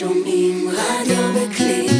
שומעים רדיו בקליק.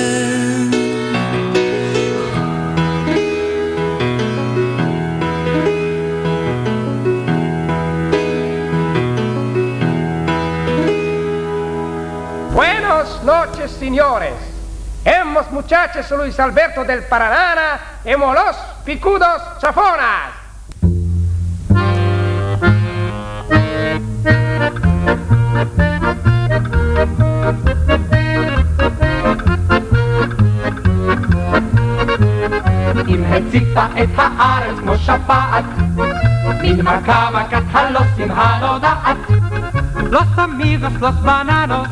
noches, señores. Hemos muchachos Luis Alberto del Paraná, hemos los picudos chafonas. אם הציתה את הארץ כמו שפעת, מן מכה מכת הלוסים הנודעת. Los amigos, los bananos,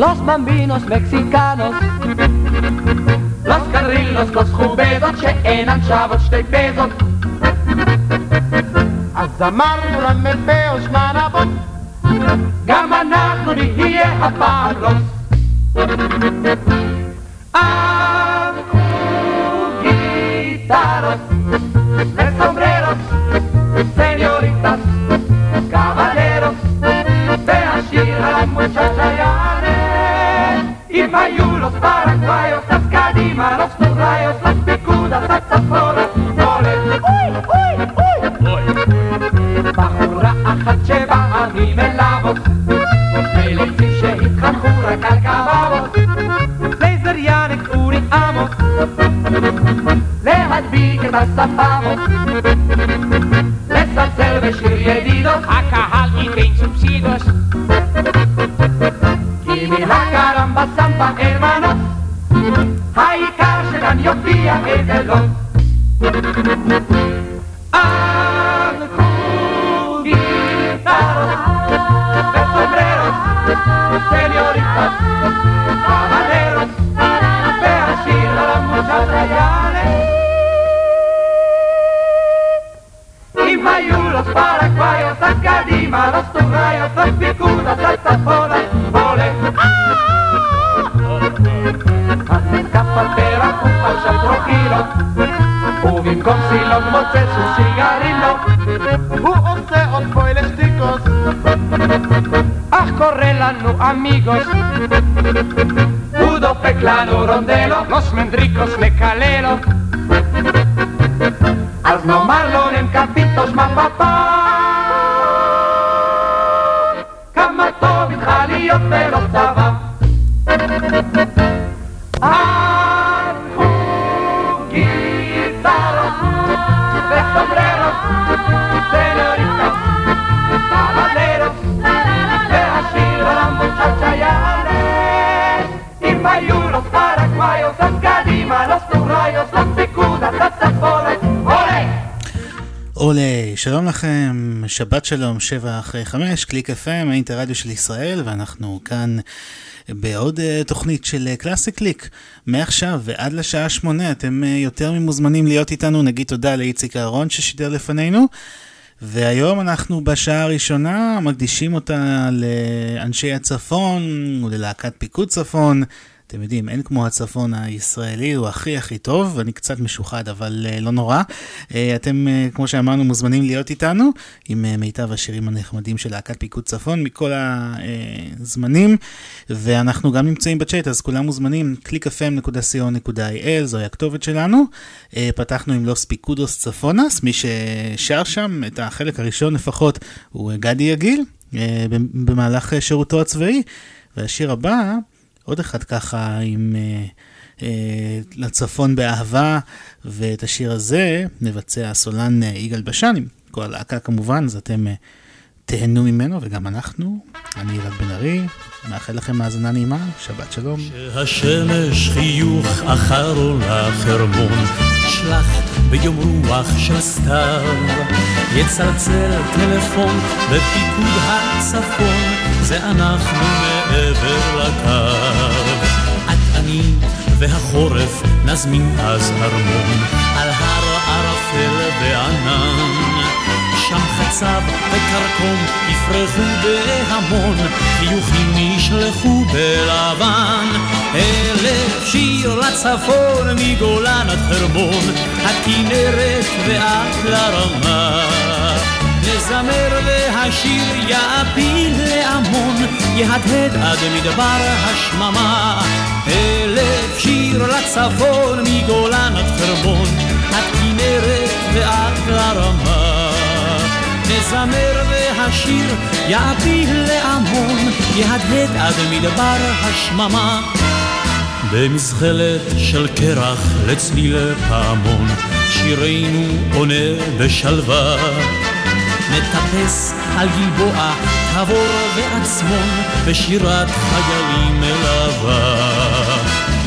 Los bambinos mexicanos, los carrillos, los jubedos שאינן שוות שתי פזות. אז אמרנו למטבע זמן אבות, גם אנחנו נהיה הפעם רוס. Mayulos, paraguayos, las cadimas, los turrayos, las picudas, saxofones, ole, uy, uy, uy, בחורה אחת שבאה ממלאבוס, מליצים שהתחנכו רק על קבבות, לייזר יאניק אורי עמוס, להדביק את הספרות, el שלום לכם, שבת שלום, שבע אחרי חמש, קליק FM, האינטרדיו של ישראל, ואנחנו כאן בעוד uh, תוכנית של uh, קלאסי קליק. מעכשיו ועד לשעה שמונה, אתם uh, יותר ממוזמנים להיות איתנו, נגיד תודה לאיציק אהרון ששידר לפנינו. והיום אנחנו בשעה הראשונה מקדישים אותה לאנשי הצפון וללהקת פיקוד צפון. אתם יודעים, אין כמו הצפון הישראלי, הוא הכי הכי טוב, אני קצת משוחד, אבל uh, לא נורא. Uh, אתם, uh, כמו שאמרנו, מוזמנים להיות איתנו עם מיטב השירים הנחמדים של להקת פיקוד צפון מכל הזמנים, ואנחנו גם נמצאים בצ'אט, אז כולם מוזמנים, www.clickfm.co.il, זוהי הכתובת שלנו. פתחנו עם לוס פיקודוס צפונס, מי ששר שם את החלק הראשון לפחות הוא גדי יגיל, במהלך שירותו הצבאי, והשיר הבא... עוד אחד ככה עם אה, אה, לצפון באהבה, ואת השיר הזה מבצע הסולן אה, יגאל בשן, עם כל הלהקה כמובן, אז אתם אה, תהנו ממנו, וגם אנחנו. אני אלעד בן ארי, מאחל לכם האזנה נעימה, שבת שלום. שהשמש חיוך אחרון לחרמון, שלח ביום רוח של סתיו, יצלצל טלפון בפיקוד הצפון, זה אנחנו מעבר לקו. את אני והחורף נזמין אז הרמון, על הר ערפל וענן. שם חצב וכרכום יפרחו בהמון, חיוכים ישלחו בלבן. אלף שיר לצפון מגולן עד חרמון, הכנרת ועד לרמה. נזמר והשיר יעפיל להמון, יהדהד עד מדבר השממה. אלף שיר לצפון מגולן עד חרמון, הכנרת ועד לרמה. נזמר והשיר יעפיל להמון, יהדהד עד מדבר השממה. במזחלת של קרח לצליל פעמון, שירנו עונה בשלווה. נטפס על גלבוע, תבור ועצמון, בשירת חיילים מלווה.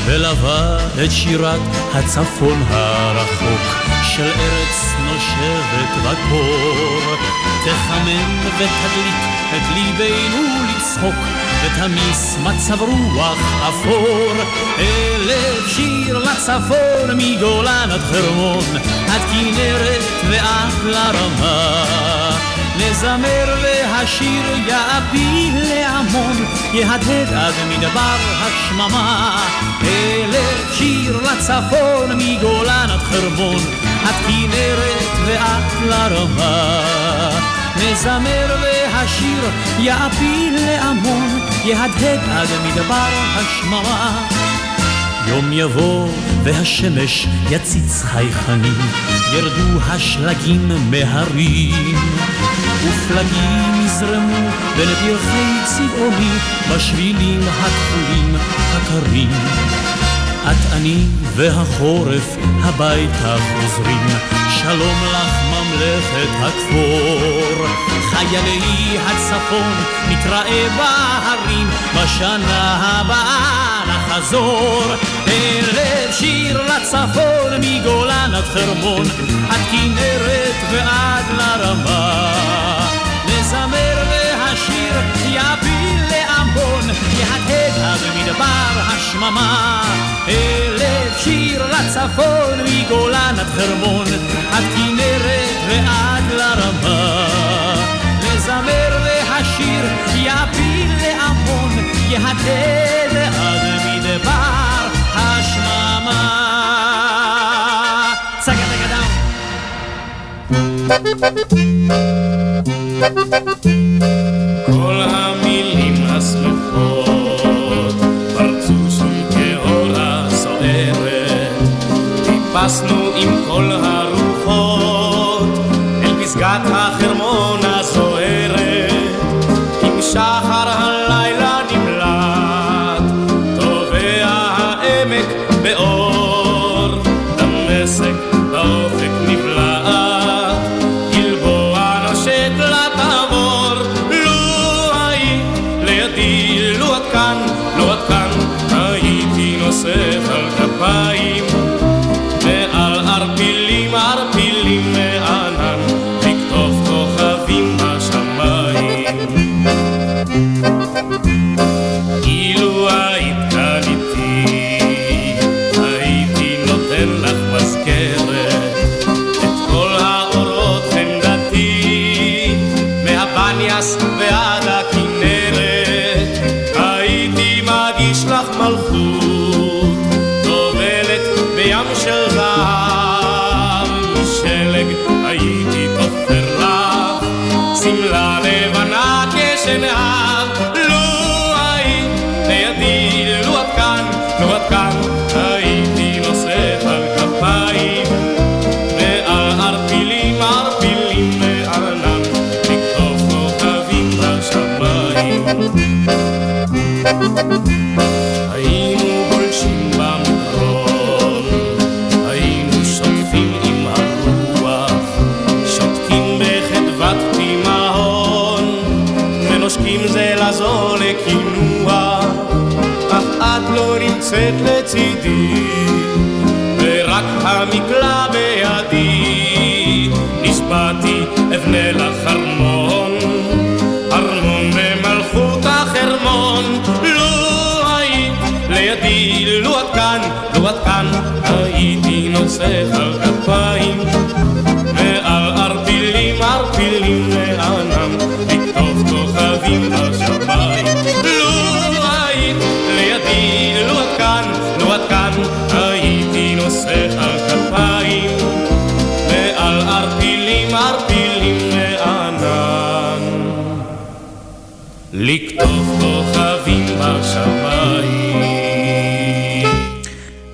ולווה את שירת הצפון הרחוק, של ארץ נושבת בקור. תחמם ותדליק את ליבנו לצחוק, ותמיס מצב רוח אפור. אלף שיר לצפון מגולן עד חרמון, עד כנרת ועד לרמה. נזמר והשיר יעפיל להמון, יהדהד עד מדבר השממה. אלף שיר לצפון מגולן עד חרמון, עד כנרת ועד לרמה. נזמר והשיר יעפיל להמון, יהדהד עד מדבר השממה. יום יבוא והשמש יציץ חייכנים, ירדו השלגים מהרים. ופלגים יזרמו בין פרחי צבעוני, בשבילים הכחולים הקרים. את אני והחורף הביתה חוזרים, שלום לך ממלכת הכפור. חיילי הצפון נתראה בהרים, בשנה הבאה נחזור. אלף שיר לצפון מגולן עד חרמון, עד כנרת ועד לרמה. נזמר והשיר יפיל להמון, יהדהד עד מדבר השממה. אלף שיר לצפון מגולן עד חרמון, עד כנרת ועד לרמה. נזמר והשיר יפיל להמון, יהדהד עד מדבר השממה. צגה צגה כל המילים השמחות פרצו שום כאור הסוערת טיפסנו עם כל הרוחות thank הייתי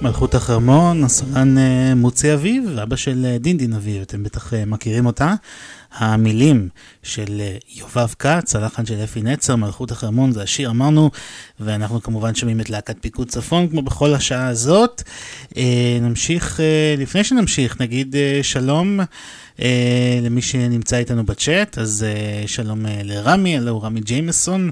מלכות החרמון, הסולן אה, מוצי אביב, אבא של אה, דינדין אביב, אתם בטח אה, מכירים אותה. המילים של אה, יובב כץ, הלחן של אפי נצר, מלכות החרמון, זה השיר אמרנו, ואנחנו כמובן שומעים את להקת פיקוד צפון כמו בכל השעה הזאת. אה, נמשיך, אה, לפני שנמשיך, נגיד אה, שלום. למי שנמצא איתנו בצ'אט, אז שלום לרמי, הלו הוא רמי ג'יימסון,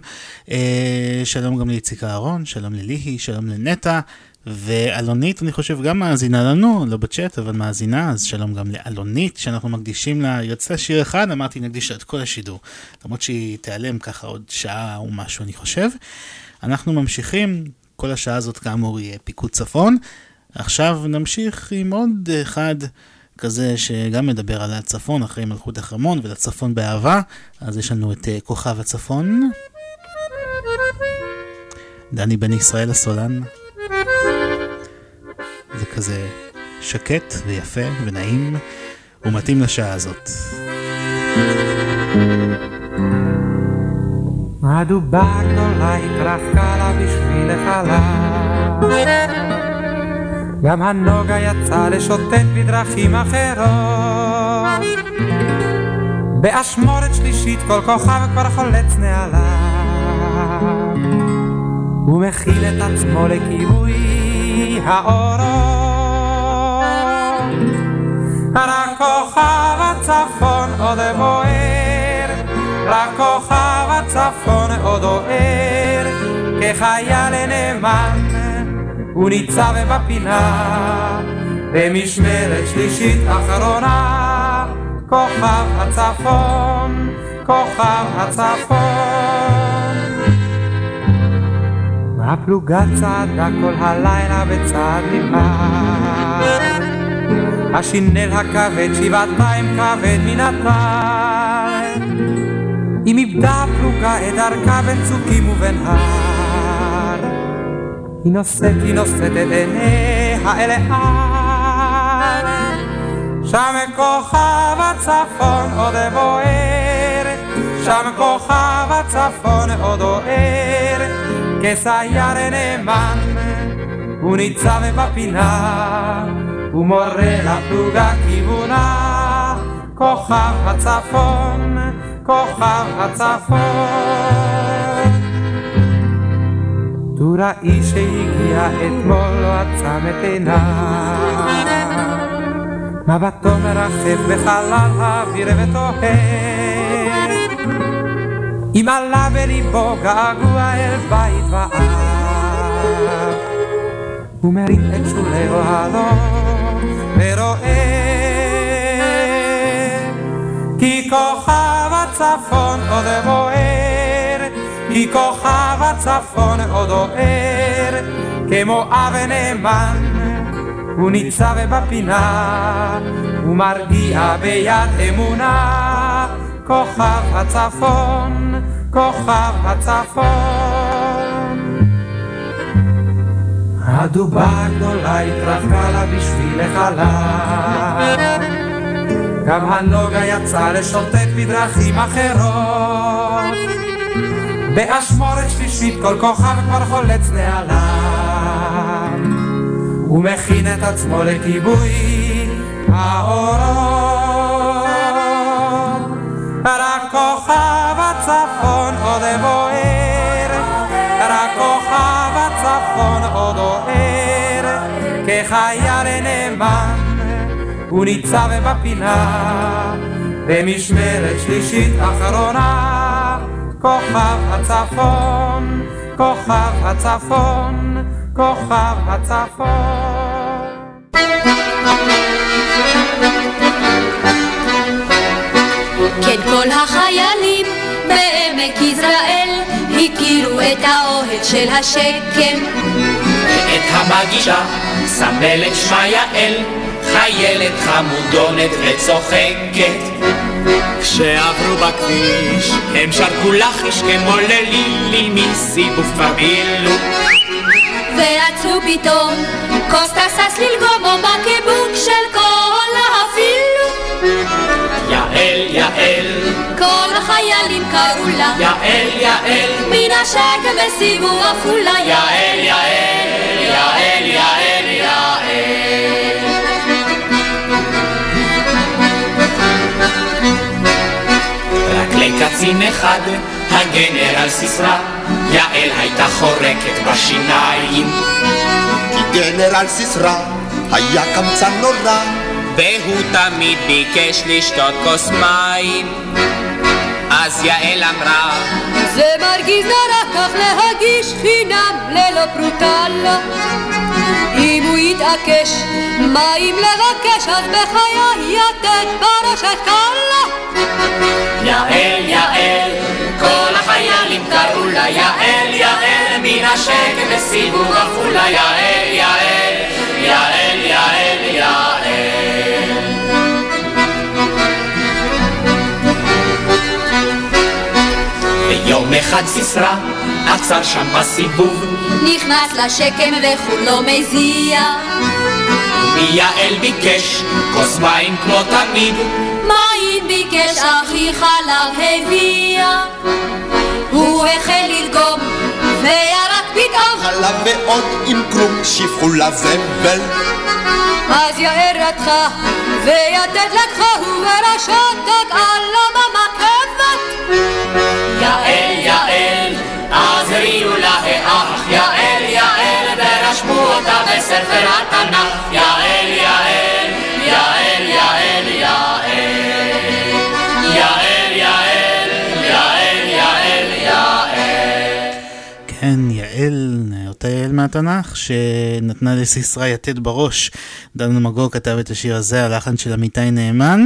שלום גם לאיציק אהרון, שלום לליהי, שלום לנטע, ואלונית, אני חושב, גם מאזינה לנו, לא בצ'אט, אבל מאזינה, אז שלום גם לאלונית, שאנחנו מקדישים לה, רצתה שיר אחד, אמרתי נקדיש לה את כל השידור, למרות שהיא תיעלם ככה עוד שעה או משהו, אני חושב. אנחנו ממשיכים, כל השעה הזאת כאמור יהיה פיקוד צפון. עכשיו נמשיך עם עוד אחד כזה שגם מדבר על הצפון אחרי מלכות החרמון ולצפון באהבה, אז יש לנו את אה, כוכב הצפון. דני בן ישראל הסולן. זה כזה שקט ויפה ונעים ומתאים לשעה הזאת. גם הנוגה יצא לשוטט בדרכים אחרות. באשמורת שלישית כל כוכב כבר חולץ נעליו. ומכיל את עצמו לכיבוי האורות. רק כוכב הצפון עוד בוער רק כוכב הצפון עוד אוהר כחייל נאמן הוא ניצב בפינה במשמרת שלישית אחרונה. כוכב הצפון, כוכב הצפון הפלוגה צעדה כל הלילה בצעד נמהר השינל הכבד שבעתיים כבד הטל אם איבדה הפלוגה את דרכה בין צוקים ובין הר. היא נושאת, היא נושאת את עיניה אל ההר שם כוכב הצפון עוד בוער שם כוכב הצפון עוד אוהר כסייר נאמן הוא ניצב בפינה הוא מורה לפלוגה כיוונה כוכב הצפון כוכב הצפון טוראי שהגיע אתמול לא עצם את עיניו מבטו מרחף בחלל האוויר ותוהה אם עלה בליבו געגוע אל בית ואב הוא מרים את שולי אוהלו ורואה כי כוכב הצפון עוד בוער כי כוכב הצפון עוד אוהר כמו אבן נאמן הוא ניצב בפינה הוא מרגיע ביד אמונה כוכב הצפון כוכב הצפון. הדובה הגדולה התרחקה לה בשביל החלל. גם הנוגה יצא לשוטט בדרכים אחרות. באשמורת שלישית כל כוכב כבר חולץ נעליו הוא מכין את עצמו לכיבוי האורות רק כוכב הצפון עוד בוער רק כוכב הצפון עוד אוהר כחייל נאמן הוא ניצב בפינה במשמרת שלישית אחרונה כוכב הצפון, כוכב הצפון, כוכב הצפון. כן כל החיילים בעמק יזרעאל הכירו את האוהד של השקם. ואת המגישה סמלת שמה יעל חיילת חמודונת וצוחקת. כשעברו בכביש הם שרקו לחיש כמו ללילי מסיבוב כבר בילו. ועצרו פתאום קוסטה שש ללגומו בקיבוק של כל יעל, כל החיילים קראו לה. יעל, יעל, מן השקם וסיבוב עפולה. יעל, יעל, יעל, יעל, יעל. רק לקצין אחד, הגנרל סיסרא, יעל הייתה חורקת בשיניים. כי גנרל סיסרא היה קמצן נורא, והוא תמיד ביקש לשתות כוס מים. אז יעל אמרה זה מרגיז נורא כך להגיש חינם ללא פרוטה לו אם הוא יתעקש מים לבקש אז בחיי יתד בראשת קלה יעל, יעל, כל החיילים קראו לה יעל, יעל, מן השקם וסיבוב עפולה יעל, יעל, יעל, יעל, יעל. אחד סיסרא עצר שם בסיבוב. נכנס לשקם וכולו מזיע. מיעל ביקש כוס מים כמו תמיד. מים ביקש אחי חלב הביאה הוא החל ללגום וירק פתאום. חלב ועוד עם כלום שפכו לזבל. אז יאיר רתחה ויתד לקחה וברשתת על הממקבת יעל, יעל, אז הריעו לה האח יעל, יעל, ורשמו אותה בספר התנ"ך יעל, יעל, יעל, יעל, יעל כן, יעל, אותה יעל מהתנ"ך, שנתנה לסיסרא יתד בראש. דן מגור כתב את השיר הזה, הלחן של עמיתי נאמן.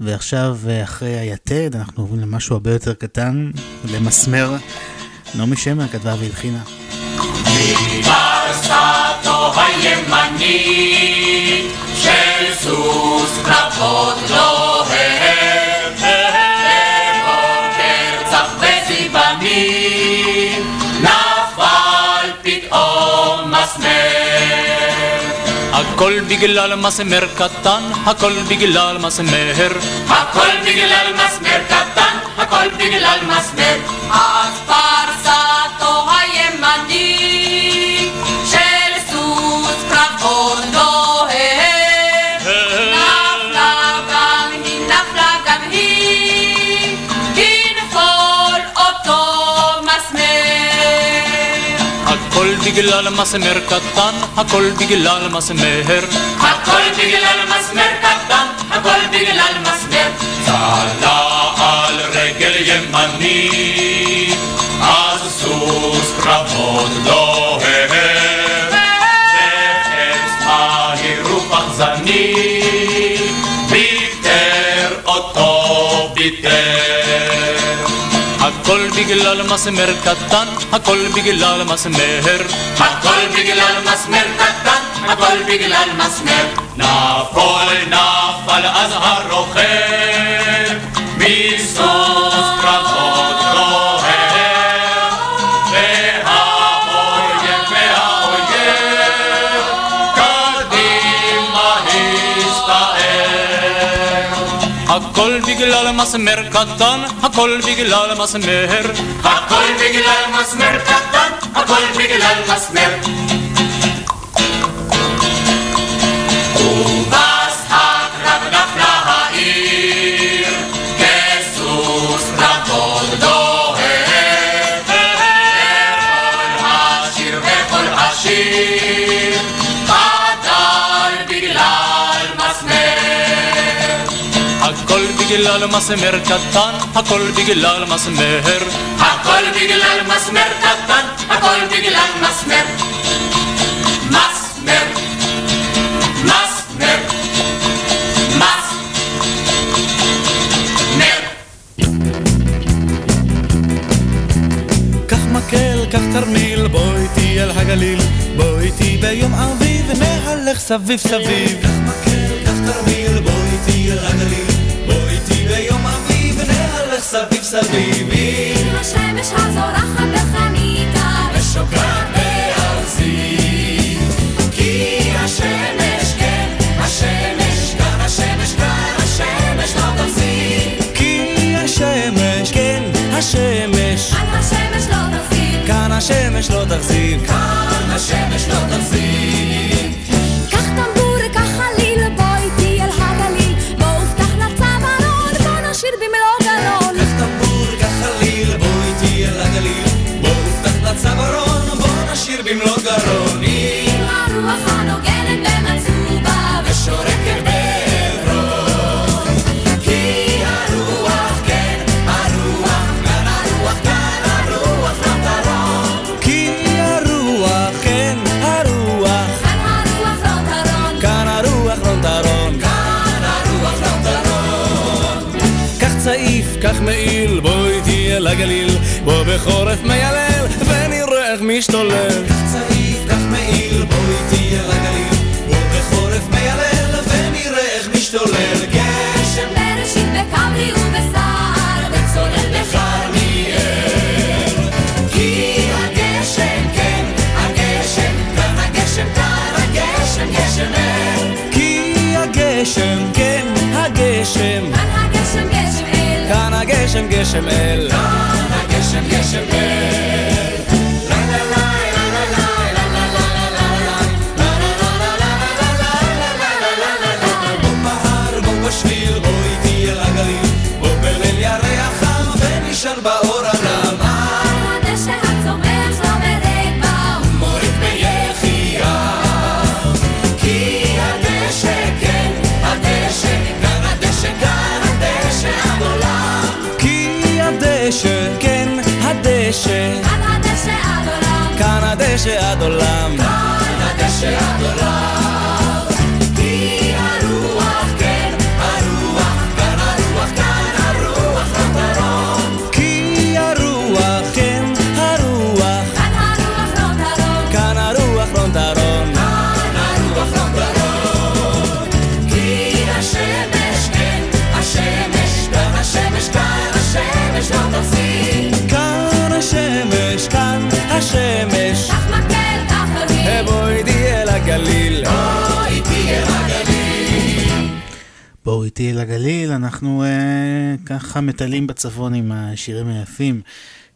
ועכשיו, אחרי היתד, אנחנו עוברים למשהו הרבה יותר קטן, למסמר. נעמי שמר כתבה והלחינה. צח וזיבני הכל בגלל מסמר קטן, הכל בגלל מסמר. הכל בגלל מסמר קטן, הכל בגלל מסמר אז בגלל מסמר קטן, הכל בגלל מסמר. הכל בגלל מסמר קטן, הכל בגלל מסמר. צלה על רגל ימני, אז סוס קרבות דוהר. בגלל מסמר קטן, הכל בגלל מסמר. הכל בגלל מסמר קטן, הכל בגלל מסמר. נפול נפל אז הרוכב, מסוס בגלל מסמר קטן, הכל בגלל מסמר. הכל בגלל מסמר קטן, הכל בגלל בגלל מסמר קטן, הכל בגלל מסמר. הכל בגלל מסמר קטן, הכל בגלל מסמר. מסמר, מסמר, מסמר. קח מקל, קח תרמיל, בוא איתי אל הגליל, בוא איתי ביום אביב, נהלך סביב סביב. קח מקל, קח תרמיל, בוא איתי אל הגליל. סביב סביב. השמש הזורחת בחניתה ושוקעת בארזי. כי השמש, כן, השמש, כאן השמש, כאן השמש לא תחזיק. כי השמש, כן, השמש. כאן השמש לא תחזיק. כאן השמש לא תחזיק. כאן השמש לא תחזיק. הובטח לצווארון, בוא נשיר במלוא גרון. עם הרוח הנוגנת במצובה ושורקת בעברון. כי הרוח, כן, הרוח, כאן הרוח, כאן הרוח לא תרון. כי הרוח, כן, הרוח, כאן הרוח לא תרון. כאן הרוח תרון. כאן הרוח תרון. קח צעיף, קח מעיל, בוא איתי אל הגליל. בוא בחורף מיילל, משתולל. קח צעיף, קח מעיל, בוא איתי אל הגליל. בוא בחורף מיילל, ונראה איך משתולל. גשם בראשית בכבלי ובסער, וצולל בכרמיאל. כי הגשם, כן, הגשם, כאן הגשם, כאן הגשם, גשם אל. כי הגשם, כן, הגשם, כאן הגשם גשם אל. כאן הגשם, גשם אל. כאן הגשם, גשם אל. הדשא, כאן הדשא עד עולם. כאן הדשא עד עולם. כאן הדשא עד עולם. הגליל. בוא איתי אל הגליל. בואו איתי לגליל, אנחנו אה, ככה מטיילים בצפון עם השירים היפים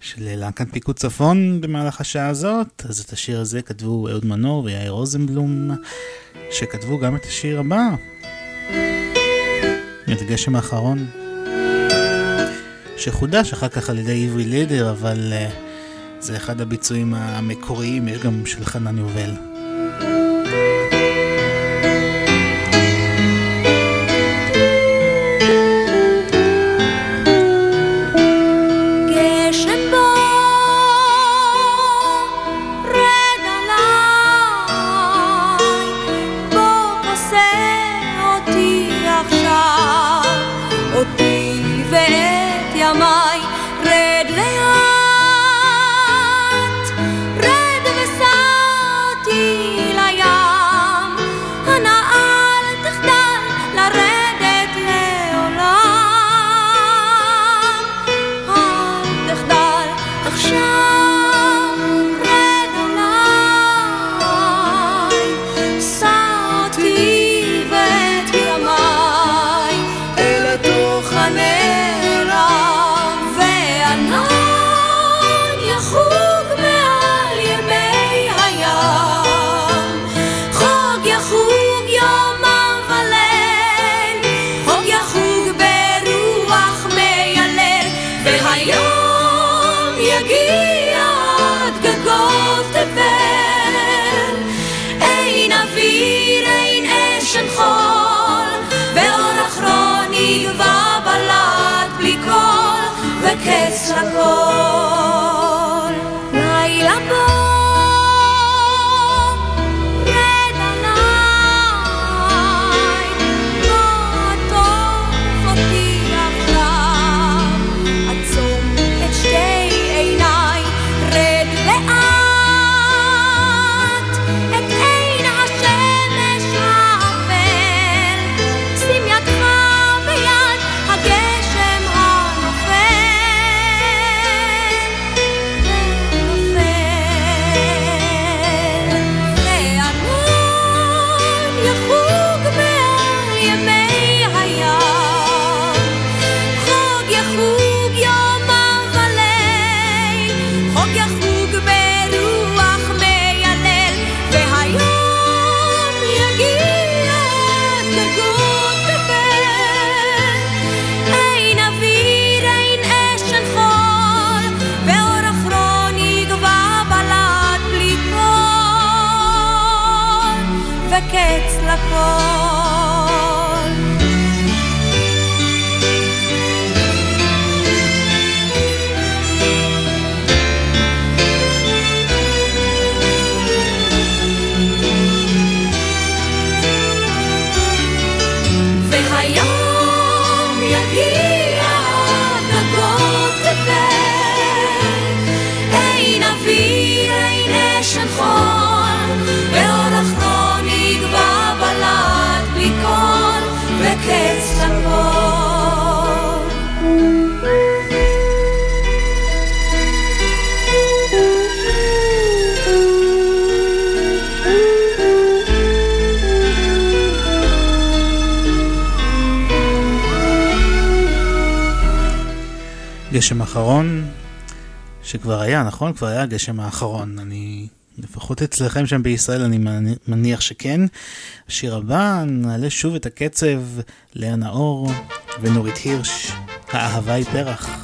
של להקת פיקוד צפון במהלך השעה הזאת. אז את השיר הזה כתבו אהוד מנור ויאיר רוזנבלום, שכתבו גם את השיר הבא, את הגשם האחרון, שחודש אחר כך על ידי עברי לידר, אבל אה, זה אחד הביצועים המקוריים, יש גם של חנן יובל. האחרון, שכבר היה, נכון? כבר היה הגשם האחרון. אני, לפחות אצלכם שם בישראל, אני מניח שכן. השיר הבא, נעלה שוב את הקצב, לאה נאור ונורית הירש, האהבה היא פרח.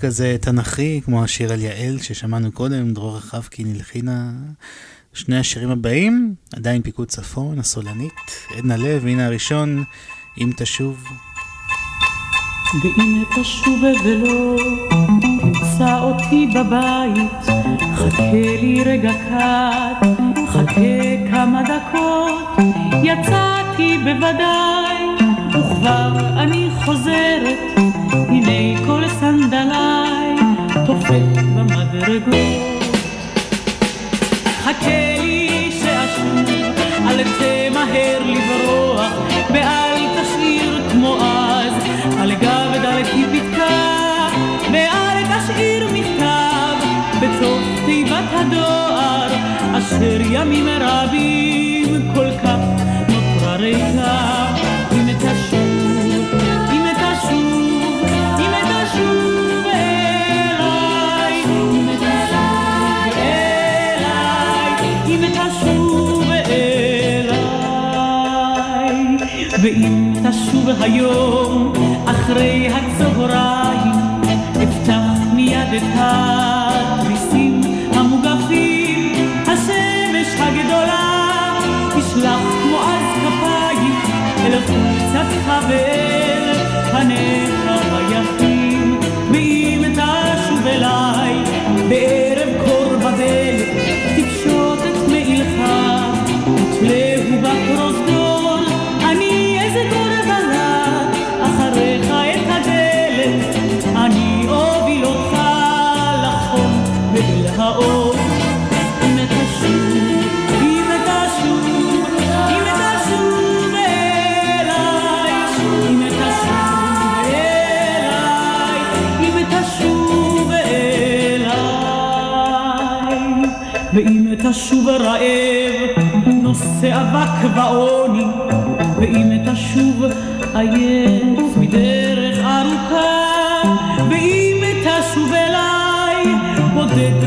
שיר כזה תנכי, כמו השיר על יעל ששמענו קודם, דרור רחבקי נלחינה. שני השירים הבאים, עדיין פיקוד צפון, הסולנית, עדנה לב, הנה הראשון, אם תשוב. ואם תשוב ולא תמצא אותי בבית, חכה לי רגע קט, חכה כמה דקות, יצאתי בוודאי, וכבר אני חוזרת, במדרגות. חכה לי שאשוב, אל תמהר לברוח, ואל תשאיר כמו אז, על גב דלתי פתקה, ואל תשאיר מכתב, בתוך תיבת הדואר, אשר ימים רבים כל כך נותרה ריקה, תשוב היום אחרי הצהריים, אפתח מיד את התריסים המוגפים, השמש הגדולה תשלח כמו אז כפיים אל חולצתך ואל פניך תשוב רעב, נושא אבק ועוני, ואם תשוב עייף מדרך ארוכה, ואם תשוב אליי, בודד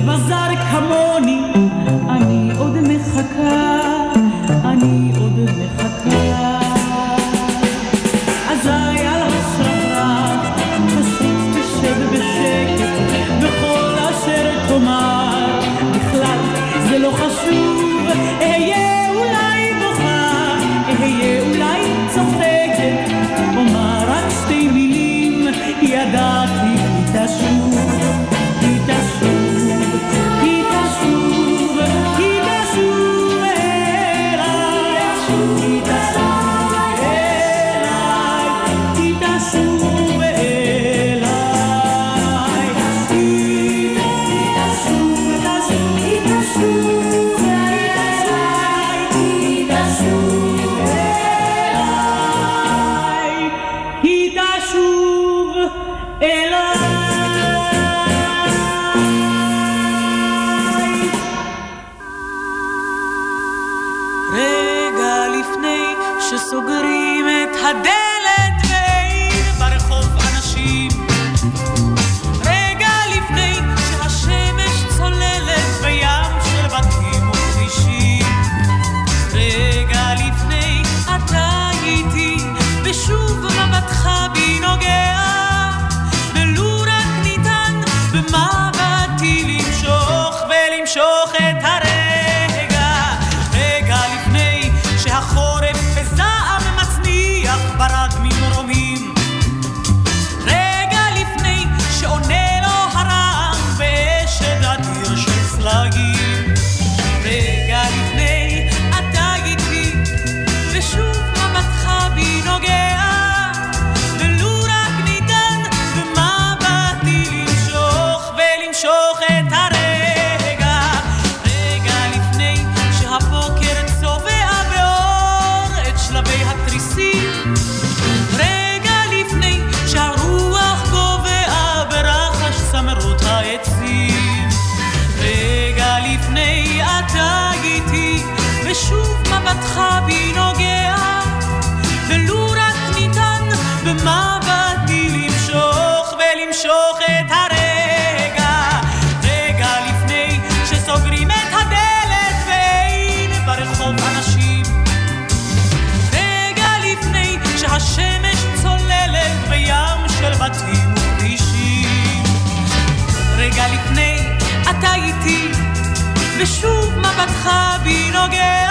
אהבתך בי נוגע,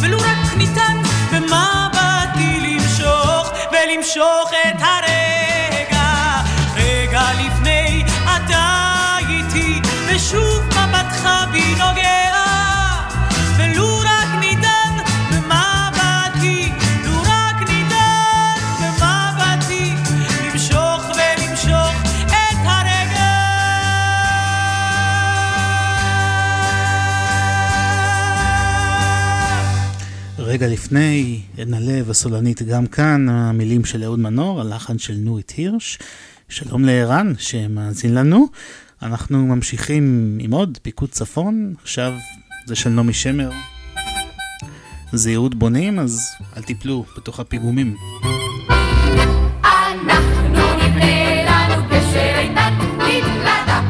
ולו רק ניתן במבטי למשוך, ולמשוך את ה... רגע לפני, עדנה לב, הסולנית גם כאן, המילים של אהוד מנור, הלחן של נורית הירש. שלום לערן שמאזין לנו. אנחנו ממשיכים עם עוד פיקוד צפון, עכשיו זה של נעמי שמר. זהירות בונים, אז אל תיפלו בתוך הפיגומים. אנחנו נבנה לנו גשר עינת, נתלדה,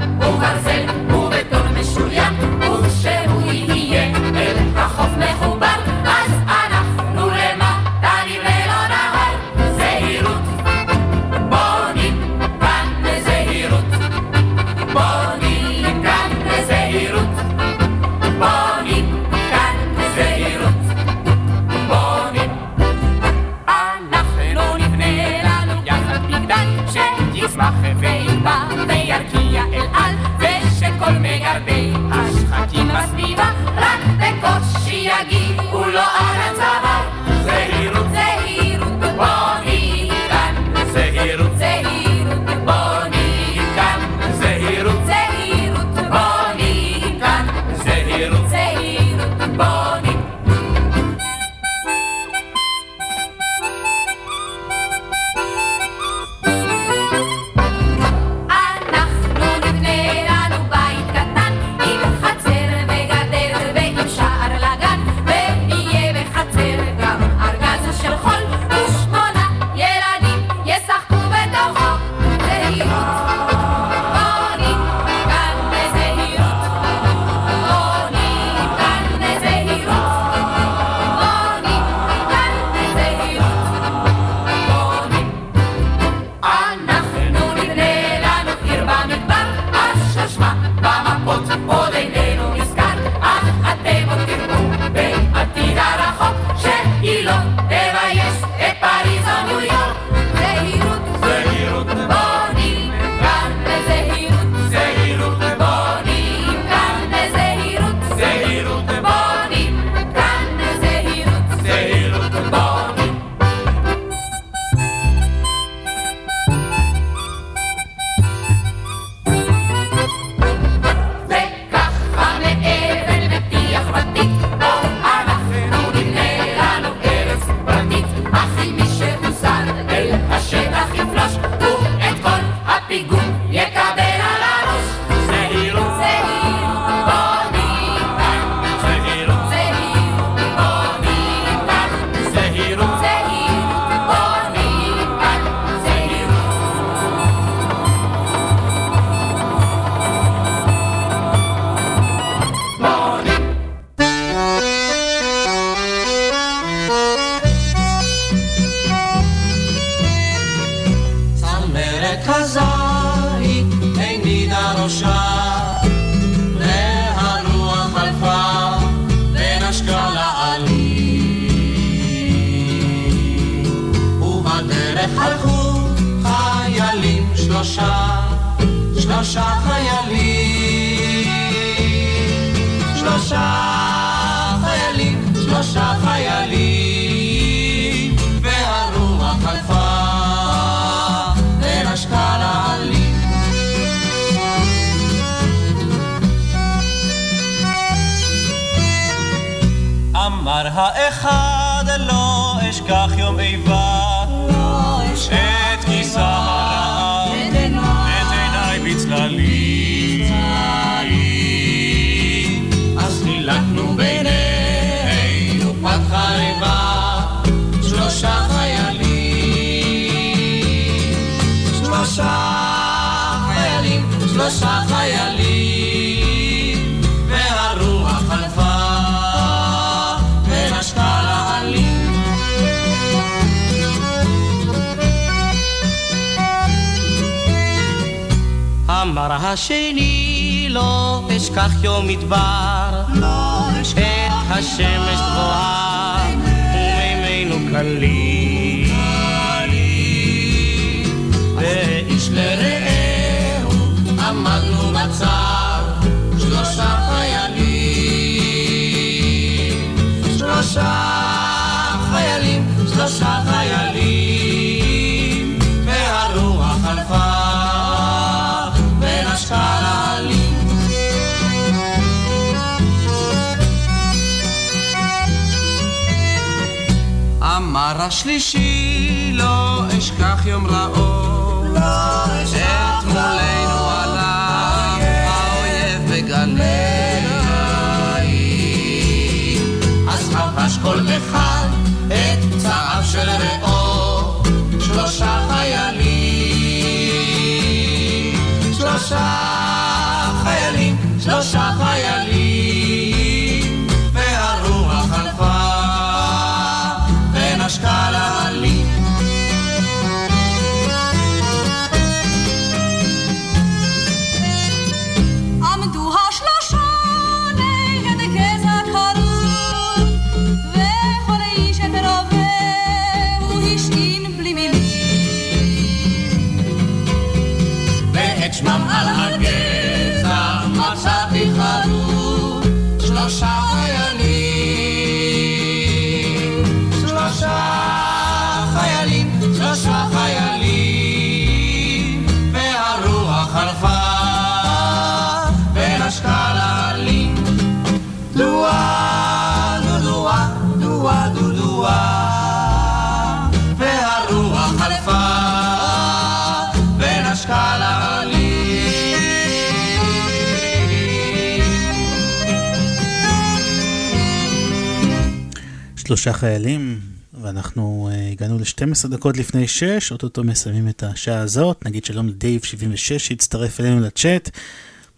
שלושה חיילים, ואנחנו uh, הגענו ל-12 דקות לפני 6, אוטוטו מסיימים את השעה הזאת. נגיד שלום לדייב 76 שהצטרף אלינו לצ'אט.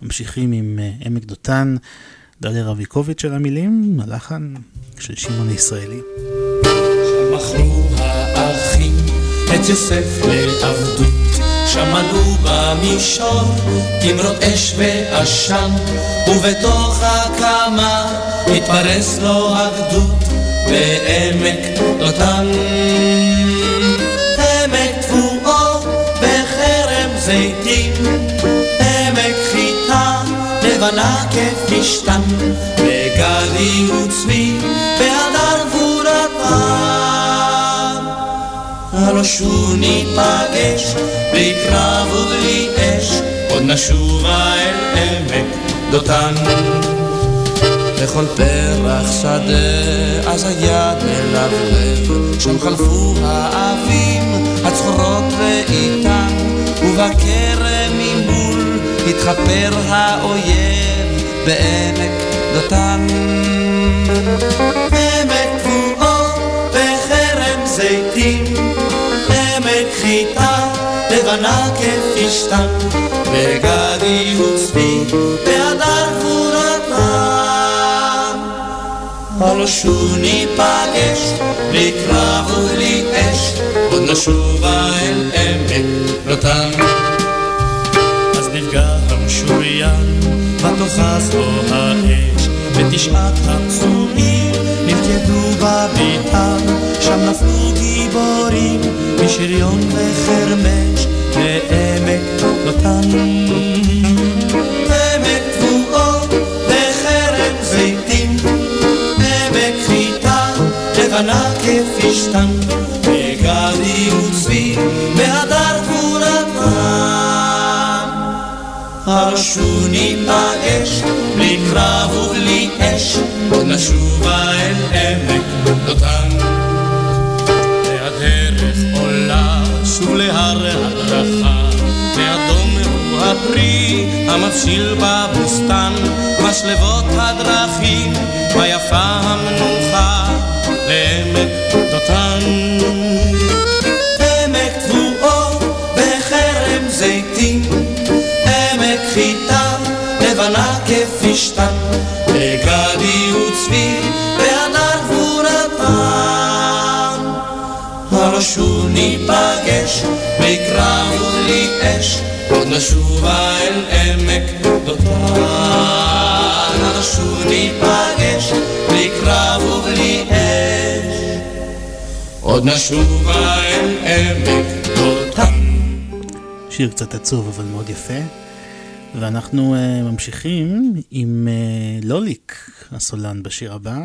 ממשיכים עם uh, עמק דותן, דליה רביקוביץ' של המילים, הלחן של שמעון הישראלי. שמענו במישור תמרות אש ועשן, ובתוך הקמה התפרס לו הגדוד בעמק דותן. עמק תבואו בחרם זיתים, עמק חיטה לבנה כפשתן, וגדי וצבי בהדר גבורתם. הלא שוב ניפגש בלי קרב ובלי אש, עוד נשובה אל עמק דותן. לכל פרח שדה, אז היד מלבלב, שם חלפו האבים, הצחורות ואיתן, ובכרם ממול התחפר האויב בעמק דותן. עמק תבואו בחרם זיתים, עמק חיטה לבנה כפשתן, וגדי וצבי הלא שוב ניפגש, בלי קרב ובלי אש, עוד נשובה אל עמק דותן. אז נפגע המשוריין, ותאחז לו האש, ותשעת הפצועים נלכדו בביתם, שם נפלו גיבורים, משריון וחרמש, לעמק דותן. לבנה כפשתן, וגדי וצבי בהדר גבורתם. הרשו ניפגש, בלי קרב ובלי אש, נשובה אל עמק דותן. והדרך עולה שוב להר הדרכה, ואדום הוא הפרי המבשיל בבוסתן, משלבות הדרכים, ויפה המנוחה, עמק דותן. עמק תבואו בחרם זיתים, עמק חיטה לבנה כפשתן, בגדי וצבי והדר גבורתן. הרשו ניפגש, ויקראו לי אש, עוד נשובה אל עמק דותן. הרשו ניפגש, עוד נשובה אל עמק דותן. שיר קצת עצוב אבל מאוד יפה. ואנחנו uh, ממשיכים עם uh, לוליק, הסולן בשיר הבא,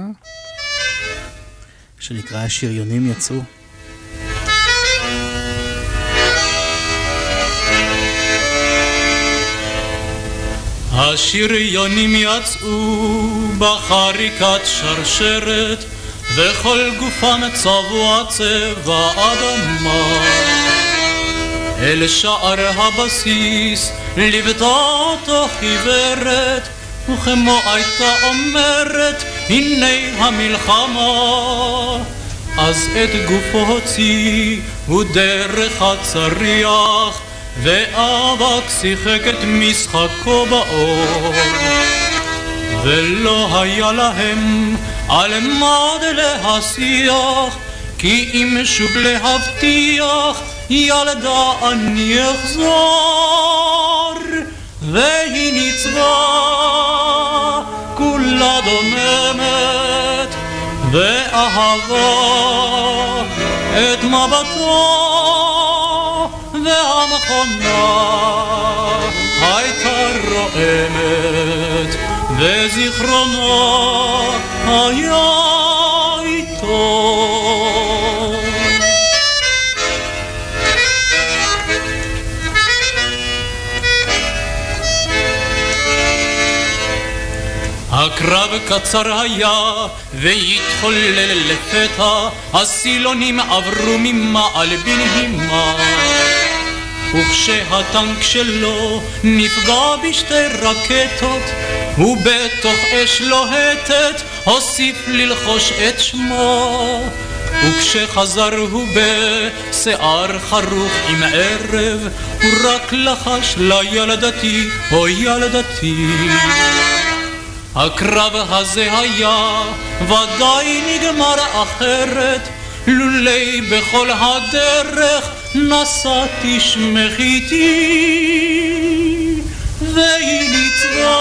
שנקרא השריונים יצאו. השריונים יצאו בחריקת שרשרת וכל גופם צבוע צבע אדמה אל שער הבסיס ליוותה אותו חיוורת וכמו הייתה אומרת הנה המלחמה אז את גופו הוציאו דרך הצריח ואבק שיחק את משחקו באור ולא היה להם על מה להשיח כי אם שוב להבטיח ילדה אני אחזור. והיא ניצבה כולה דוממת ואהבה את מבטו והמכונה הייתה רועמת וזיכרונו היה איתו. הקרב קצר היה והתחולל לפתע הסילונים עברו ממעל בנהימה וכשהטנק שלו נפגע בשתי רקטות ובתוך אש לוהטת הוסיף ללחוש את שמו. וכשחזר הוא בשיער חרוך עם ערב הוא רק לחש לילדתי, או ילדתי הקרב הזה היה ודאי נגמר אחרת. לולי בכל הדרך נסעתי שמך איתי ניצבה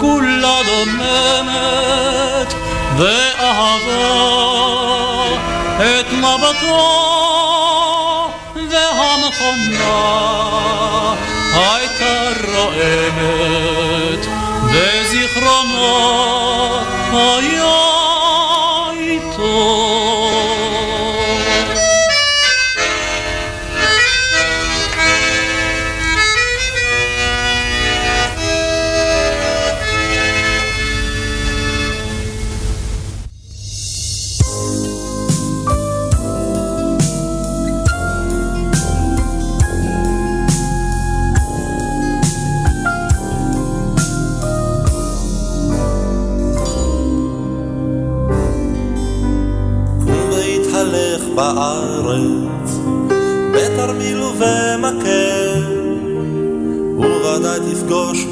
כולה דוממת ואהבה את מבטו והמכונה הייתה רועמת וזיכרונו היה בארץ,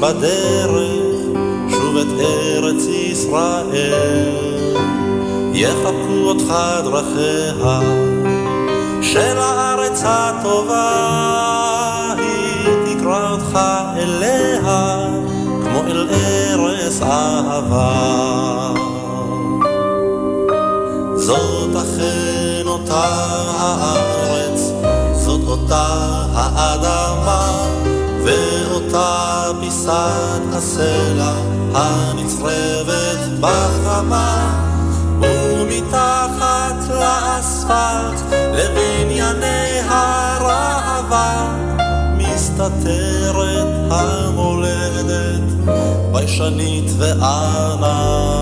בדרך שוב את ארץ ישראל. יחבקו אותך דרכיה של הארץ הטובה, היא תקרא אותך אליה כמו אל ארץ אהבה. זאת אכן אותה הארץ, פיסת הסלע הנצרבת בחמה, ומתחת לאספלט לבנייני הראווה, מסתתרת המולדת, ביישנית וענווה.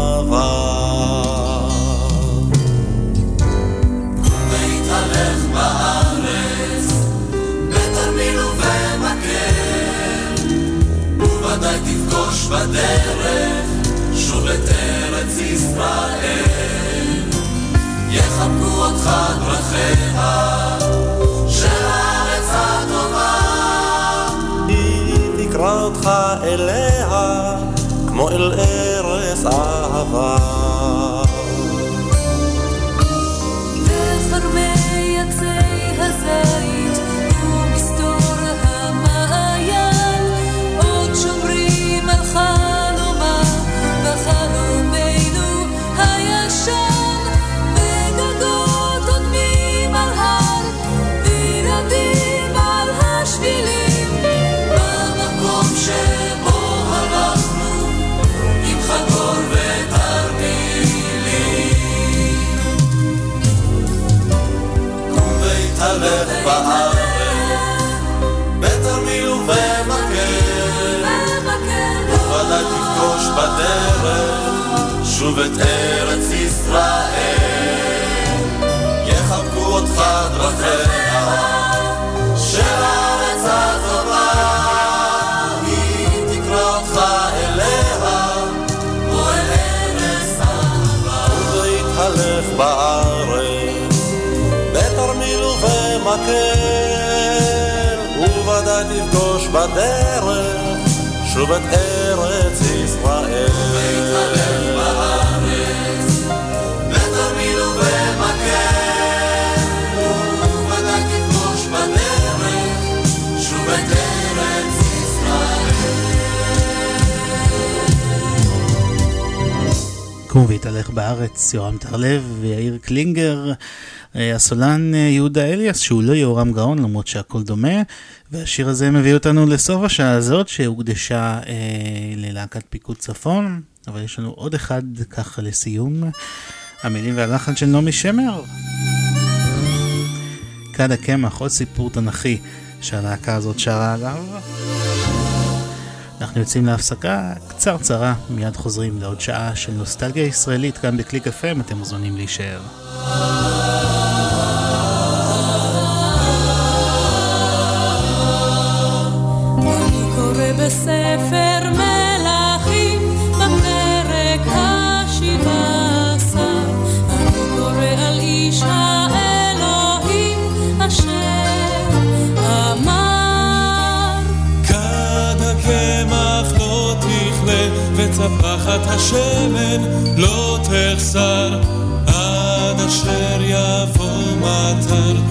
בדרך, שוב את ארץ ישראל. יחבקו אותך דרכיה של הארץ הטובה. היא תקרא אותך אליה כמו אל ארץ אהבה. שוב את ארץ ישראל, יחבקו אותך דרכיה של הארץ הטובה, היא תקרא אותך אליה, כמו אל ארץ אהבה. ולהתהלך בארץ, בתרמיל ובמקל, ובוודאי תפגוש בדרך שוב את ארץ ישראל. להתהלך בארץ, בתרמיל ובמקל, ובוודאי תפגוש בדרך שוב את ארץ קום והתהלך בארץ, יורם טרלב ויאיר קלינגר, הסולן אה, יהודה אליאס, שהוא לא יהורם גאון למרות שהכל דומה, והשיר הזה מביא אותנו לסוף השעה הזאת שהוקדשה אה, ללהקת פיקוד צפון, אבל יש לנו עוד אחד ככה לסיום, המילים והלחן של נעמי שמר. כד הקמח, עוד סיפור תנכי שהלהקה הזאת שרה עליו. אנחנו יוצאים להפסקה קצרצרה, מיד חוזרים לעוד שעה של נוסטלגיה ישראלית כאן בקליק FM, אתם מוזמנים להישאר. וצפחת השמן לא תחסר, עד אשר יבוא מטר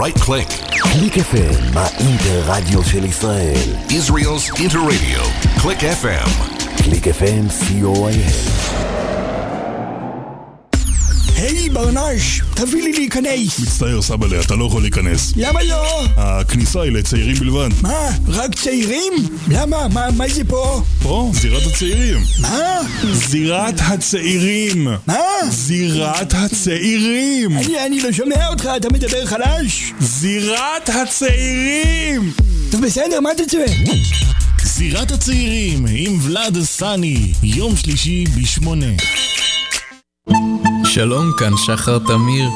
right click. קליק FM, האינטר-רדיו של ישראל. Israel's Interradio. Click FM. קליק FM, co.il. היי, ברנש, תביא לי להיכנס. מצטער, סבאלה, אתה לא יכול להיכנס. למה לא? הכניסה היא לצעירים בלבד. מה, רק צעירים? למה? מה, מה זה פה? פה, זירת הצעירים. מה? זירת הצעירים. מה? זירת הצעירים. אני, אני לא שומע אותך, אתה מדבר חלש. זירת הצעירים! טוב, בסדר, מה אתה צועק? זירת הצעירים עם ולאד סאני, יום שלישי בשמונה. שלום, כאן שחר תמיר.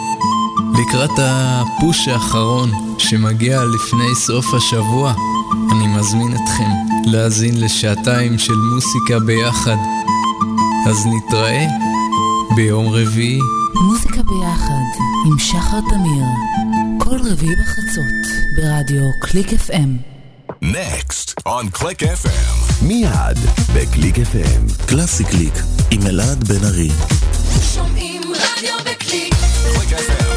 לקראת הפוש האחרון שמגיע לפני סוף השבוע, אני מזמין אתכם להאזין לשעתיים של מוסיקה ביחד. אז נתראה ביום רביעי. מוזיקה ביחד עם שחר תמיר, כל רביעי בחצות ברדיו קליק FM. Next on Click FM. מיד בקליק FM. קלאסי קליק עם אלעד בן ארי. שומעים רדיו בקליק. Click FM.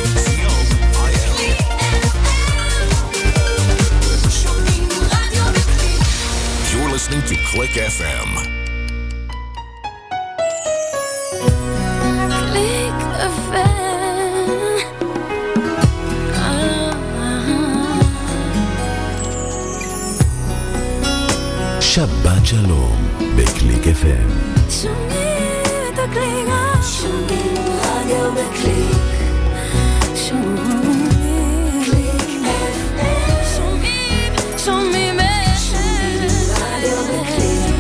listening to Click FM. שבת שלום בקליק FM. שומעים את הקליק. שומעים רדיו בקליק. שומעים קליק FM. שומעים, שומעים רדיו בקליק.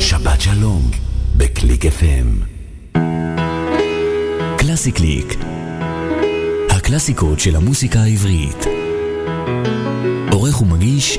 שבת שלום בקליק FM. קלאסי קליק. הקלאסיקות של המוסיקה העברית. עורך ומגיש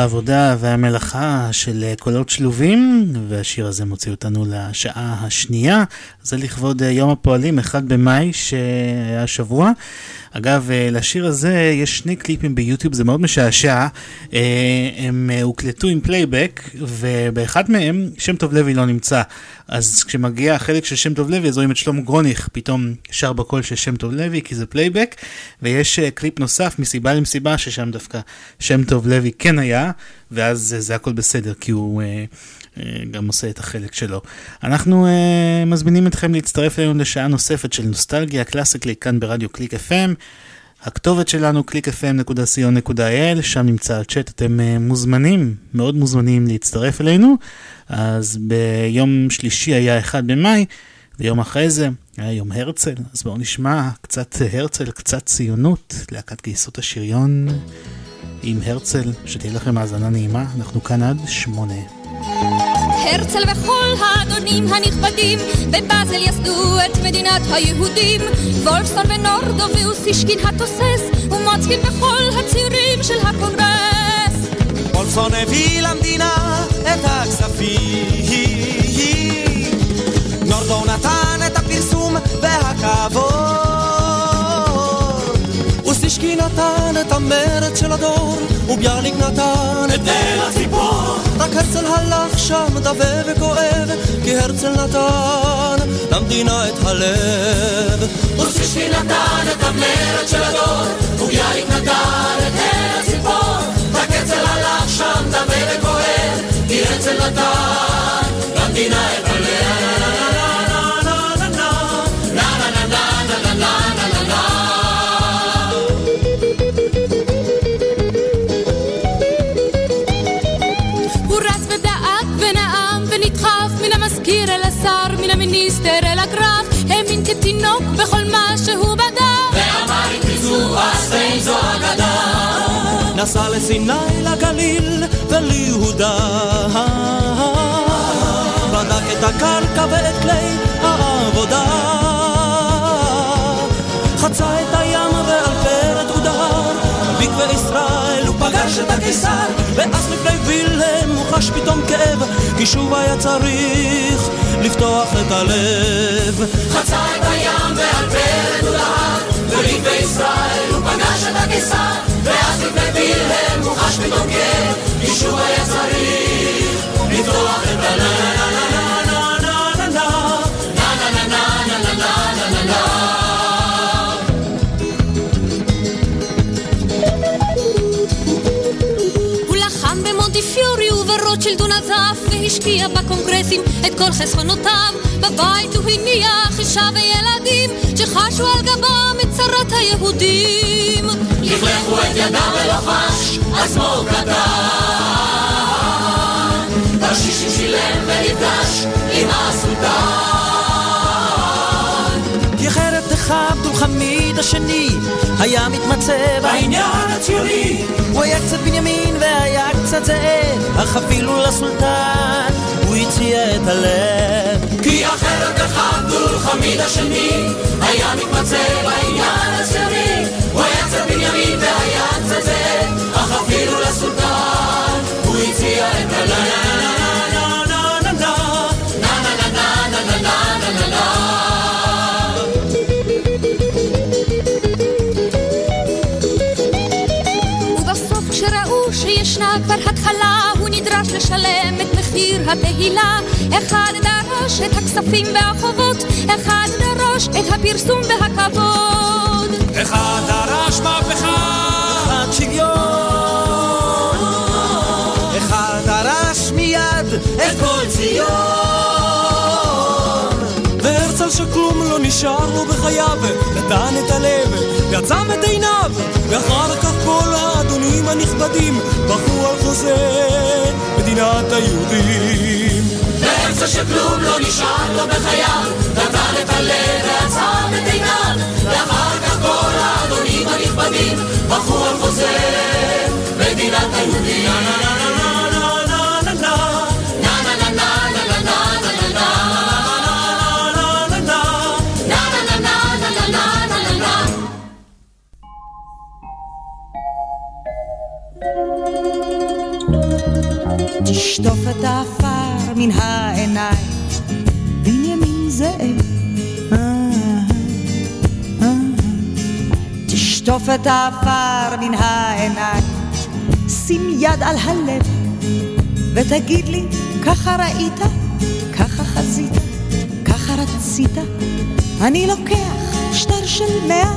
העבודה והמלאכה של אה, קולות שלובים, והשיר הזה מוציא אותנו לשעה השנייה. זה לכבוד אה, יום הפועלים, 1 במאי, שהיה השבוע. אגב, אה, לשיר הזה יש שני קליפים ביוטיוב, זה מאוד משעשע. הם הוקלטו עם פלייבק, ובאחד מהם שם טוב לוי לא נמצא. אז כשמגיע החלק של שם טוב לוי, אז רואים את שלמה גרוניך פתאום שר בקול של שם טוב לוי, כי זה פלייבק. ויש קליפ נוסף מסיבה למסיבה, ששם דווקא שם טוב לוי כן היה, ואז זה הכל בסדר, כי הוא... גם עושה את החלק שלו. אנחנו uh, מזמינים אתכם להצטרף אלינו לשעה נוספת של נוסטלגיה קלאסי קליק כאן ברדיו קליק FM. הכתובת שלנו www.clickfm.co.il, שם נמצא הצ'אט, אתם uh, מוזמנים, מאוד מוזמנים להצטרף אלינו. אז ביום שלישי היה 1 במאי, ויום אחרי זה היה יום הרצל, אז בואו נשמע קצת הרצל, קצת ציונות, להקת גייסות השריון עם הרצל, שתהיה לכם האזנה נעימה, אנחנו כאן עד שמונה. הרצל וכל האדונים הנכבדים בבאזל יסדו את מדינת היהודים. וולפסון ונורדו ואוסישקין התוסס ומוצקין וכל הצירים של הקונגרס. וולפסון הביא למדינה את הכספים. נורדו נתן את הפרסום והכבוד אוסישקין נתן את המרץ של הדור וביאליק נתן את תל הציפור רק הרצל הלך שם דווה וכואב כי הרצל נתן למדינה את הלב אוסישקין נתן את המרץ של הדור וביאליק נתן את תל הציפור רק הרצל הלך שם דווה וכואב כי הרצל נתן למדינה את המיניסטר אל הגרף, האמין כתינוק בכל מה שהוא בדף. ואמר אם תרצו אז אין זו אגדה. נסע לסיני, לגליל וליהודה. בדק את הקרקע ואת כלי העבודה. חצה את הים ועל פרד הוא דהר, מקווה ישראל הוא פגש את הקיסר, ואז לפני וילם הוא חש פתאום כאב, כי שוב היה צריך לפתוח את הלב. חצה את הים ועל פרד הוא דהר, ולפני ישראל הוא פגש את הקיסר, ואז לפני וילם הוא חש פתאום כאב, כי שוב היה צריך לפתוח את הלב. וברוטשילד הוא נזף והשקיע בקונגרסים את כל חסכונותיו. בבית הוא הניח אישה וילדים שחשו על גבם את צרת היהודים. לכלכו את ידם חש עצמו קטן. בשישים שילם ונפגש עם הסולטן אחרת עבדול חמיד השני. היה מתמצא בעניין הציוני. הוא היה קצת בנימין והיה קצת זאב אך אפילו לסולטן הוא הציע את הלב. כי אחרת עבדול חמיד השני. היה מתמצא בעניין הציוני. הוא היה קצת בנימין והיה קצת זאב אך אפילו לסולטן הוא הציע את הלב נדרש לשלם את מחיר התהילה אחד דרש את הכספים והחובות אחד דרש את הפרסום והכבוד. אחד דרש מהפכה אחד שוויון. אחד דרש מיד את כל ציון. והרצל שכלום לא נשאר לו בחייו נתן את הלב ועצם את עיניו ואחר כך כל האדונים הנכבדים בחרו על חוזה מדינת היהודים. באמצע שכלום לא נשאר לו בחייו, נתן את הלב ועצם את עיניו, ואחר כך כל האדונים הנכבדים בחרו על חוזה מדינת היהודים. תשטוף את האפר מן העיניים. בנימין זאב, תשטוף את האפר מן העיניים. שים יד על הלב ותגיד לי, ככה ראית? ככה חזית? ככה רצית? אני לוקח שטר של מאה,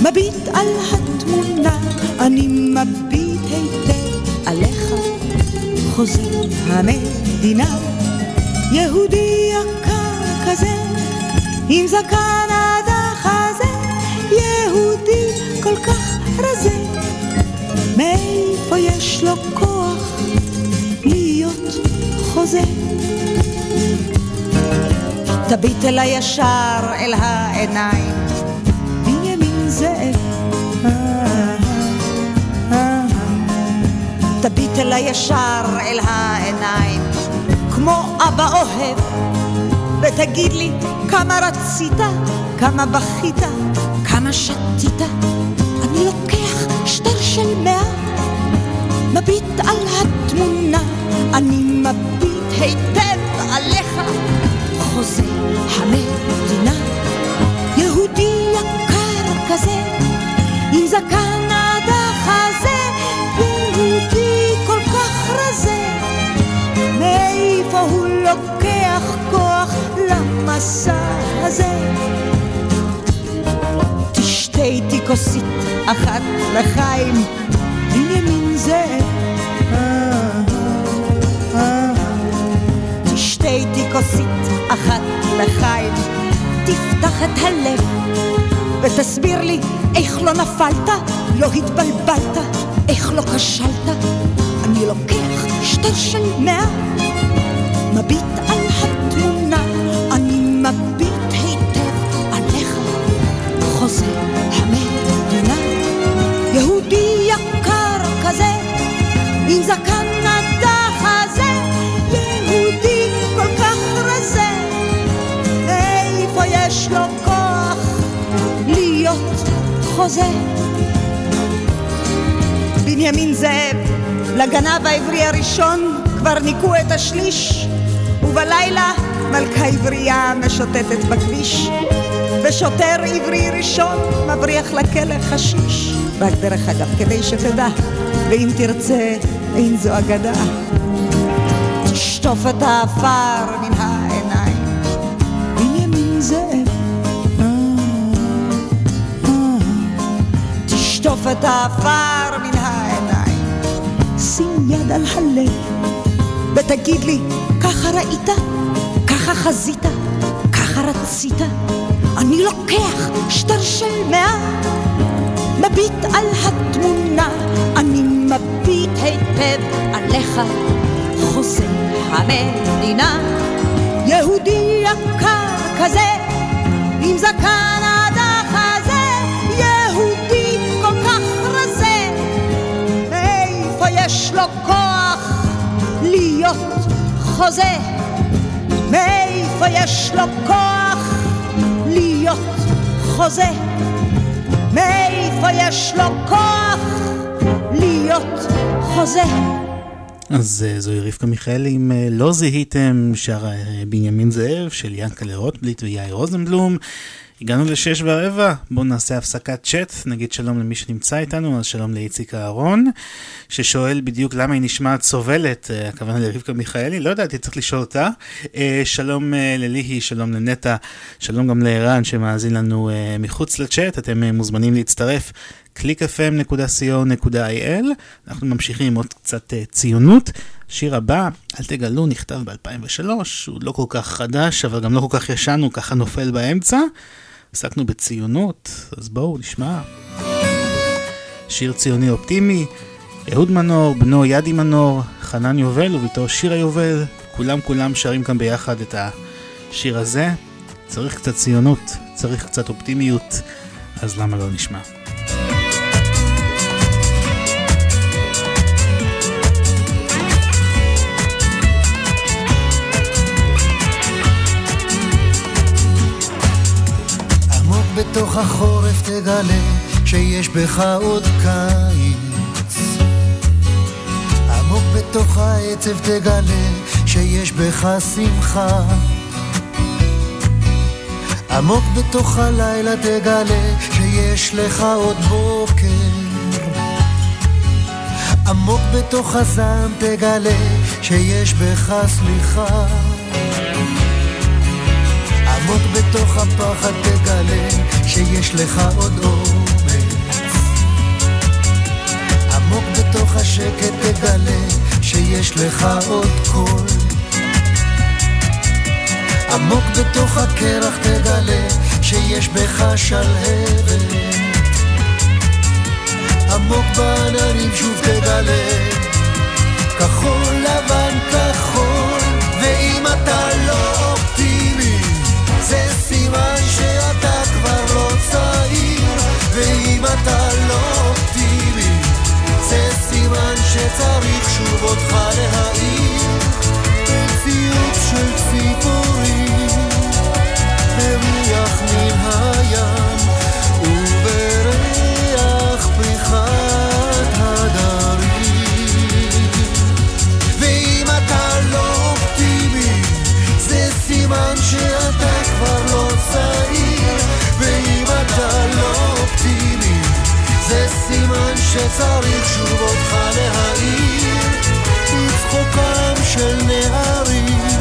מביט על התמונה, אני מביט היטב. חוזר המדינה. יהודי יקר כזה, עם זקן עד החזה, יהודי כל כך רזה, מאיפה יש לו כוח להיות חוזה? תביט אל הישר אל העיניים, תביט אל הישר אל העיניים, כמו אבא אוהב, ותגיד לי כמה רצית, כמה בכית, כמה שתית. אני לוקח שטר של מאה, מביט על התמונה, אני מביט היטב עליך, חוזה המדינה. יהודי יקר כזה, עם זקן למסע הזה? תשתה איתי כוסית אחת לחיים, בנימין זאב. תשתה איתי כוסית אחת לחיים, תפתח את הלב ותסביר לי איך לא נפלת, לא התבלבלת, איך לא כשלת. אני לוקח שטר של מאה, מביט על מביט היטב עליך, חוזר המדינה. יהודי יקר כזה, עם זקן עד החזה, יהודי כל כך רזה, איפה יש לו כוח להיות חוזה? בנימין זאב לגנב העברי הראשון כבר ניקו את השליש, ובלילה מלכה עברייה משוטטת בכביש, ושוטר עברי ראשון מבריח לכלא חשיש. רק דרך אגב, כדי שתדע, ואם תרצה, אין זו אגדה. תשטוף את העפר מן העיניים, בנימין זאב. תשטוף את העפר מן העיניים, שים יד על הלב, ותגיד לי, ככה ראית? ככה חזית? ככה רצית? אני לוקח שטר של מאה, מביט על התמונה, אני מביט היטב עליך, חוסן המדינה. יהודי יקר כזה, עם זקן עד החזה, יהודי כל כך רזה, מאיפה יש לו כוח להיות חוזה? מאיפה יש לו כוח להיות חוזה? מאיפה יש לו כוח להיות חוזה? אז אה, זוהי רבקה מיכאלי אם אה, לא זיהיתם שר אה, בנימין זאב של ינקלה רוטבליט ויאיר רוזנבלום. הגענו לשש ורבע, בואו נעשה הפסקת צ'אט, נגיד שלום למי שנמצא איתנו, אז שלום לאיציק אהרון, ששואל בדיוק למה היא נשמעת סובלת, הכוונה לרבקה מיכאלי, לא יודעת, צריך לשאול אותה. שלום לליהי, שלום לנטע, שלום גם לערן שמאזין לנו מחוץ לצ'אט, אתם מוזמנים להצטרף. www.clickfm.co.il אנחנו ממשיכים עם עוד קצת ציונות. שיר הבא, אל תגלו, נכתב ב-2003, הוא לא כל כך חדש, אבל גם לא כל כך ישן, הוא ככה נופל באמצע. עסקנו בציונות, אז בואו נשמע. שיר ציוני אופטימי, אהוד מנור, בנו ידי מנור, חנן יובל וביתו שירה יובל, כולם כולם שרים כאן ביחד את השיר הזה. צריך קצת ציונות, צריך קצת אופטימיות, אז למה לא נשמע? בתוך החורף תגלה שיש בך עוד קיץ. עמוק בתוך העצב תגלה שיש בך שמחה. עמוק בתוך הלילה תגלה שיש לך עוד בוקר. עמוק בתוך הזעם תגלה שיש בך סליחה. עמוק בתוך הפחד תגלה שיש לך עוד אומץ. עמוק בתוך השקט תגלה שיש לך עוד קול. עמוק בתוך הקרח תגלה שיש בך שלהבת. עמוק בעננים שוב תגלה כחול לבן כחול, ואם אתה לא אופטימי, זה סימן שצריך שוב אותך להעיר, בציוץ של שצריך שוב אותך להעיר. בצחוקם של נערים,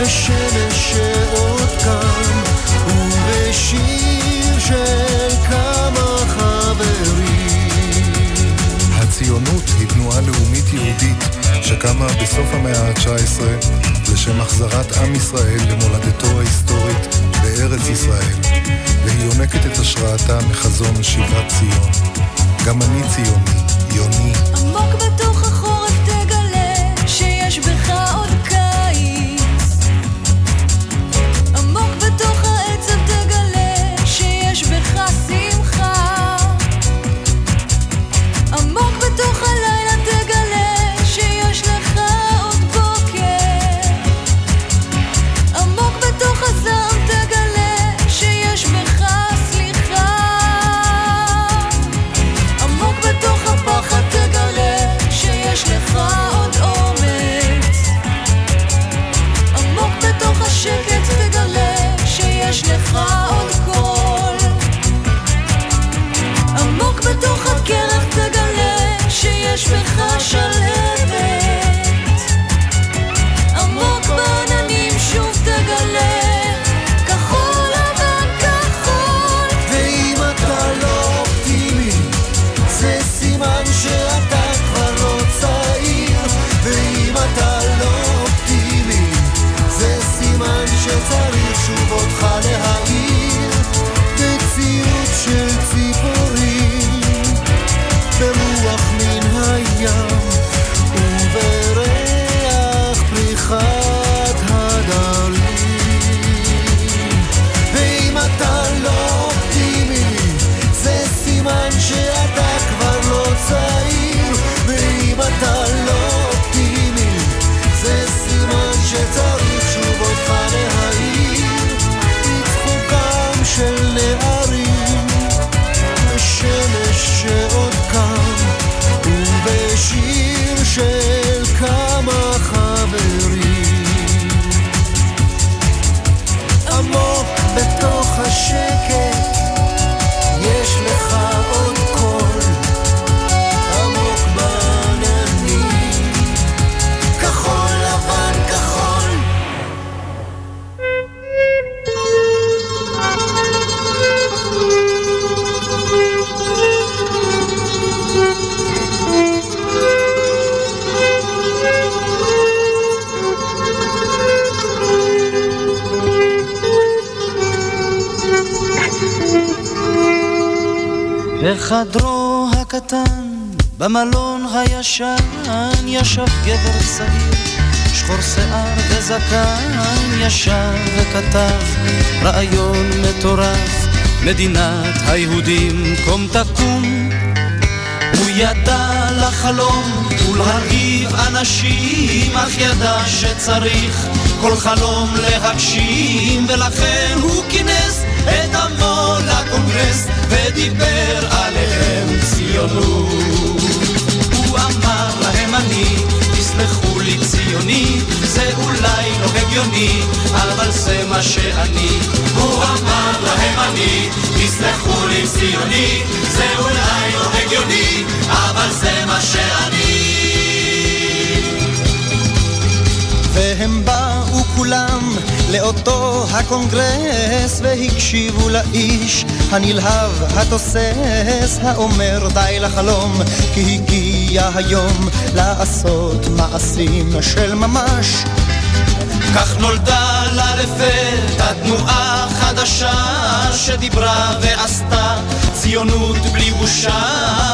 בשמש שעוד קם, ובשיר של כמה חברים. הציונות היא תנועה לאומית יהודית שקמה בסוף המאה ה-19 לשם החזרת עם ישראל למולדתו ההיסטורית בארץ ישראל, והיא יונקת את השראתה מחזון שיבת ציון. גם אני ציוני, יוני. עמוק בתוך בך וזקן, ישב וכתב רעיון מטורף, מדינת היהודים קום תקום. הוא ידע לחלום ולהרגיב אנשים, אך ידע שצריך כל חלום להגשים, ולכן הוא כינס את עמו לקונגרס ודיבר עליהם ציונות. הוא אמר להם אני, תסלחו לי ציוני, זה אולי לא הגיוני, אבל זה מה שאני. הוא אמר להם אני, תסלחו לי ציוני, זה אולי לא הגיוני, אבל זה מה שאני. והם באו כולם לאותו הקונגרס והקשיבו לאיש הנלהב, התוסס, האומר די לחלום כי הגיע היום לעשות מעשים של ממש כך נולדה לה לפתע תנועה חדשה שדיברה ועשתה ציונות בלי בושה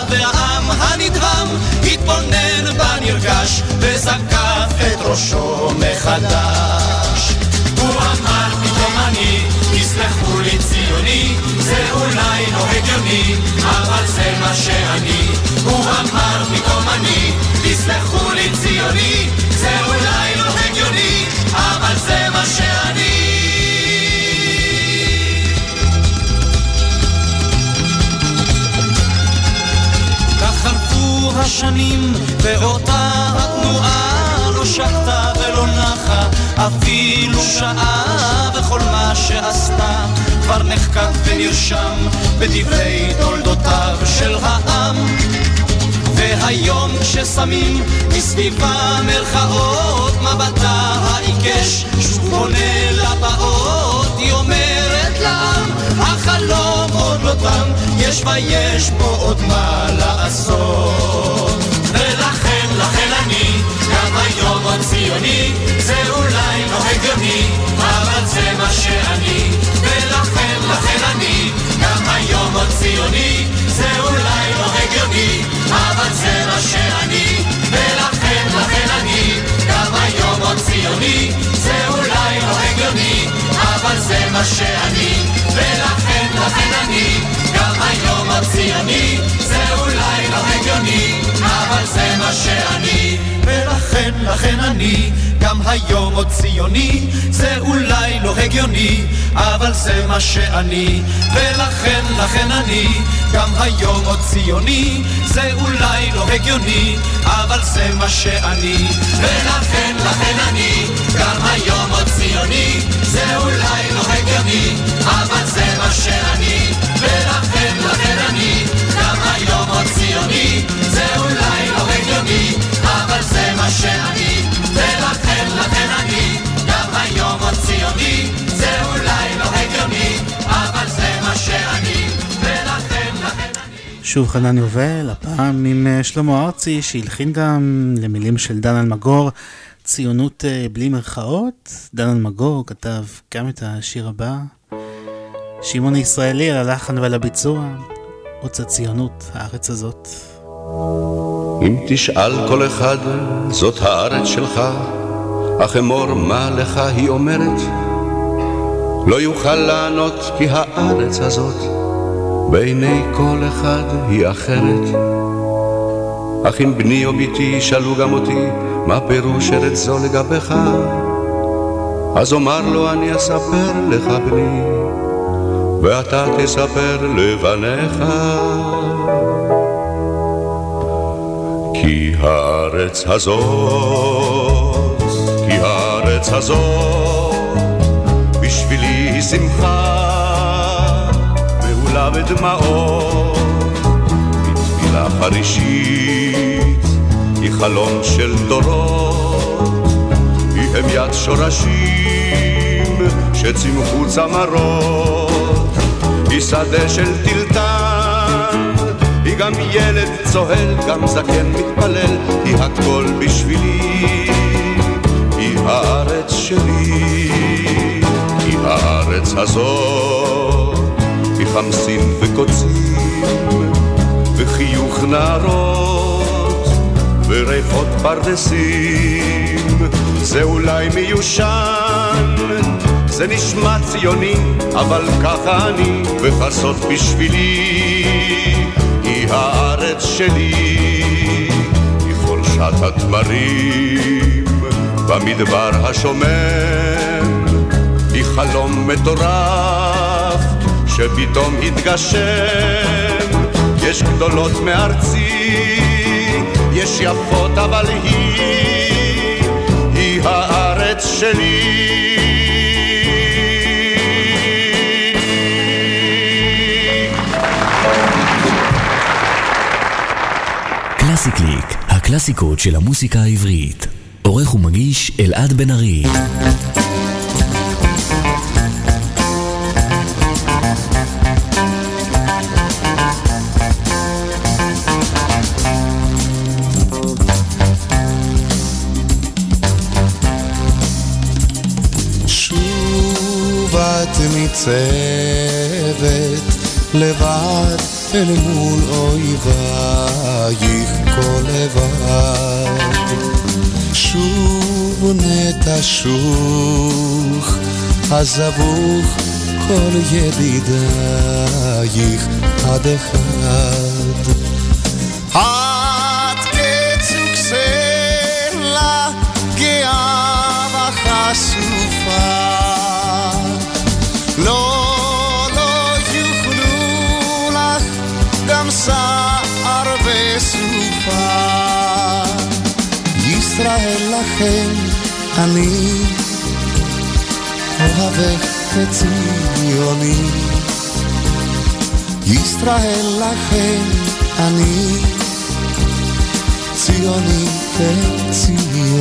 והעם הנדהם התבונן בנרגש וזקף את ראשו מחדש הוא אמר פתאום אני, תסלחו לי ציוני, זה אולי לא הגיוני, אבל זה מה שאני. הוא אמר פתאום אני, תסלחו לי ציוני, זה אולי לא הגיוני, אבל זה מה שאני. השנים ואותה התנועה לא שקטה ולא נחה אפילו שעה וכל מה שעשתה כבר נחקק ונרשם בדברי תולדותיו של העם והיום כששמים מסביבה מרכאות מבטה העיקש שוב פונה לבאות היא אומרת לעם החלום עוד לא תם יש ויש פה עוד מה לעשות ולכן, לכן אני, גם היום עוד ציוני, זה אולי לא הגיוני, אבל זה מה שאני. ולכן, לכן אני, גם היום עוד ציוני, זה אולי הגיוני, אבל זה מה שאני. ולכן, לכן אני, גם היום עוד ציוני, זה אולי לא הגיוני, אבל זה מה שאני. ולכן, לכן אני, גם היום עוד ציוני, זה אולי לא הגיוני, אבל זה מה שאני. ולכן, לכן אני גם היום עוד ציוני זה אולי לא הגיוני, אבל זה מה שאני ולכן, לכן אני גם היום עוד ציוני זה אולי לא הגיוני, אבל זה מה שאני ולכן, לכן אני גם היום עוד ציוני זה אולי לא הגיוני, אבל זה מה שאני לא לא לכן שוב חנן יובל, הפעם עם אה, שלמה ארצי שהלחין גם למילים של דן אלמגור, ציונות אה, בלי מרכאות. דן אלמגור כתב גם את השיר הבא. שמעון הישראלי על הלחן ועל הביצוע, עוץ הציונות, הארץ הזאת. אם תשאל כל אחד, זאת הארץ שלך, אך אמור מה לך היא אומרת. לא יוכל לענות כי הארץ הזאת, בעיני כל אחד היא אחרת. אך אם בני או בתי ישאלו גם אותי, מה פירוש ארץ זו לגביך? אז אומר לו אני אספר לך בני, ואתה תספר לבניך. כי הארץ הזאת, כי הארץ הזאת, בשבילי היא שמחה, מעולה בדמעות, מתפילה חרישית, היא חלום של דורות, היא המיית שורשים שצימחו צמרות, היא שדה של טלטן היא גם ילד צוהל, גם זקן מתפלל, היא הכל בשבילי, היא הארץ שלי, היא הארץ הזאת, היא חמסין וקוצים, וחיוך נערות, וריחות פרדסים, זה אולי מיושן, זה נשמע ציוני, אבל ככה אני, וחסות בשבילי. היא הארץ שלי, היא חורשת התמרים במדבר השומם, היא חלום מטורף שפתאום התגשם, יש גדולות מארצי, יש יפות אבל היא שלי. קלאסי קליק, הקלאסיקות של המוסיקה העברית. עורך ומגיש אלעד בן ארי. לבד אל מול אויבייך כל לבד. שוב נטשוך עזבוך כל ידידייך עד אחד אוהבך כציוני ישראל לכם אני ציוני כציוני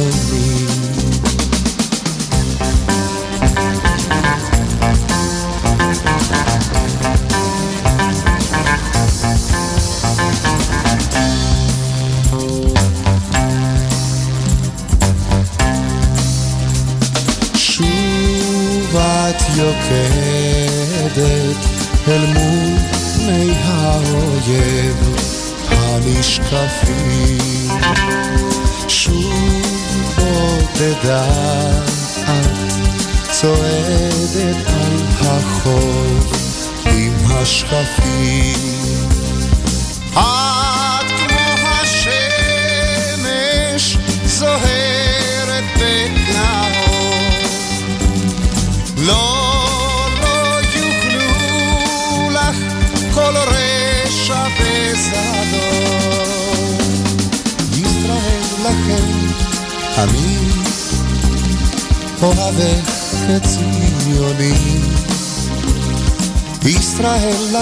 die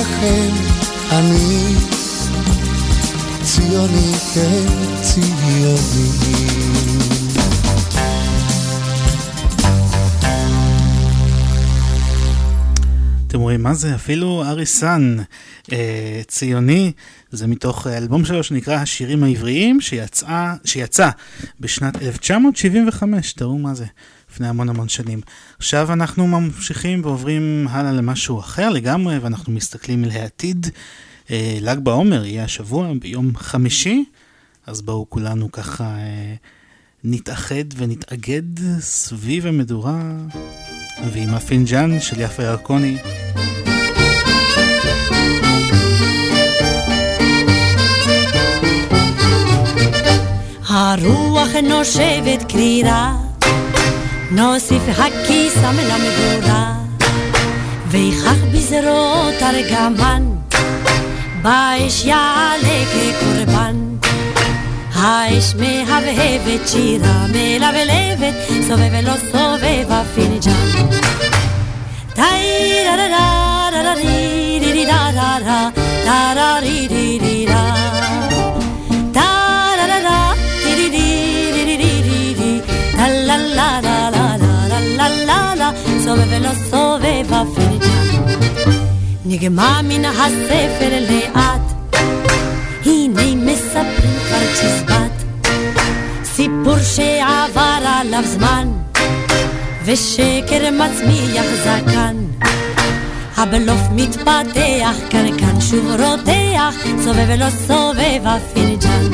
לכם, אני ציוני כציוני. אתם רואים מה זה? אפילו אריסן אה, ציוני, זה מתוך אלבום שלו שנקרא השירים העבריים, שיצא, שיצא בשנת 1975, תראו מה זה, לפני המון המון שנים. עכשיו אנחנו ממשיכים ועוברים הלאה למשהו אחר לגמרי, ואנחנו מסתכלים אל העתיד. אה, ל"ג בעומר יהיה השבוע ביום חמישי, אז בואו כולנו ככה אה, נתאחד ונתאגד סביב המדורה. ועם הפינג'אן של יפה ירקוני. הרוח נושבת קרירה, נוסיף הכיס המן המדורה, ויכח בזרועות הרגמן, באש יעלה כקורבן. האש מהבהבת, שירה מלבלבת, סובב לו סובב הפינג'אן. טאי רה רה רה רה רי רי רה רה רה רה ר הפינג'אן נגמע מן הספל לאט. הנה מספרים כבר צ'יזבט. סיפור שעבר עליו זמן ושקר מצמיח זקן. הבלוף מתפתח, קרקן שוב רותח, סובב ולא סובב הפינג'אן.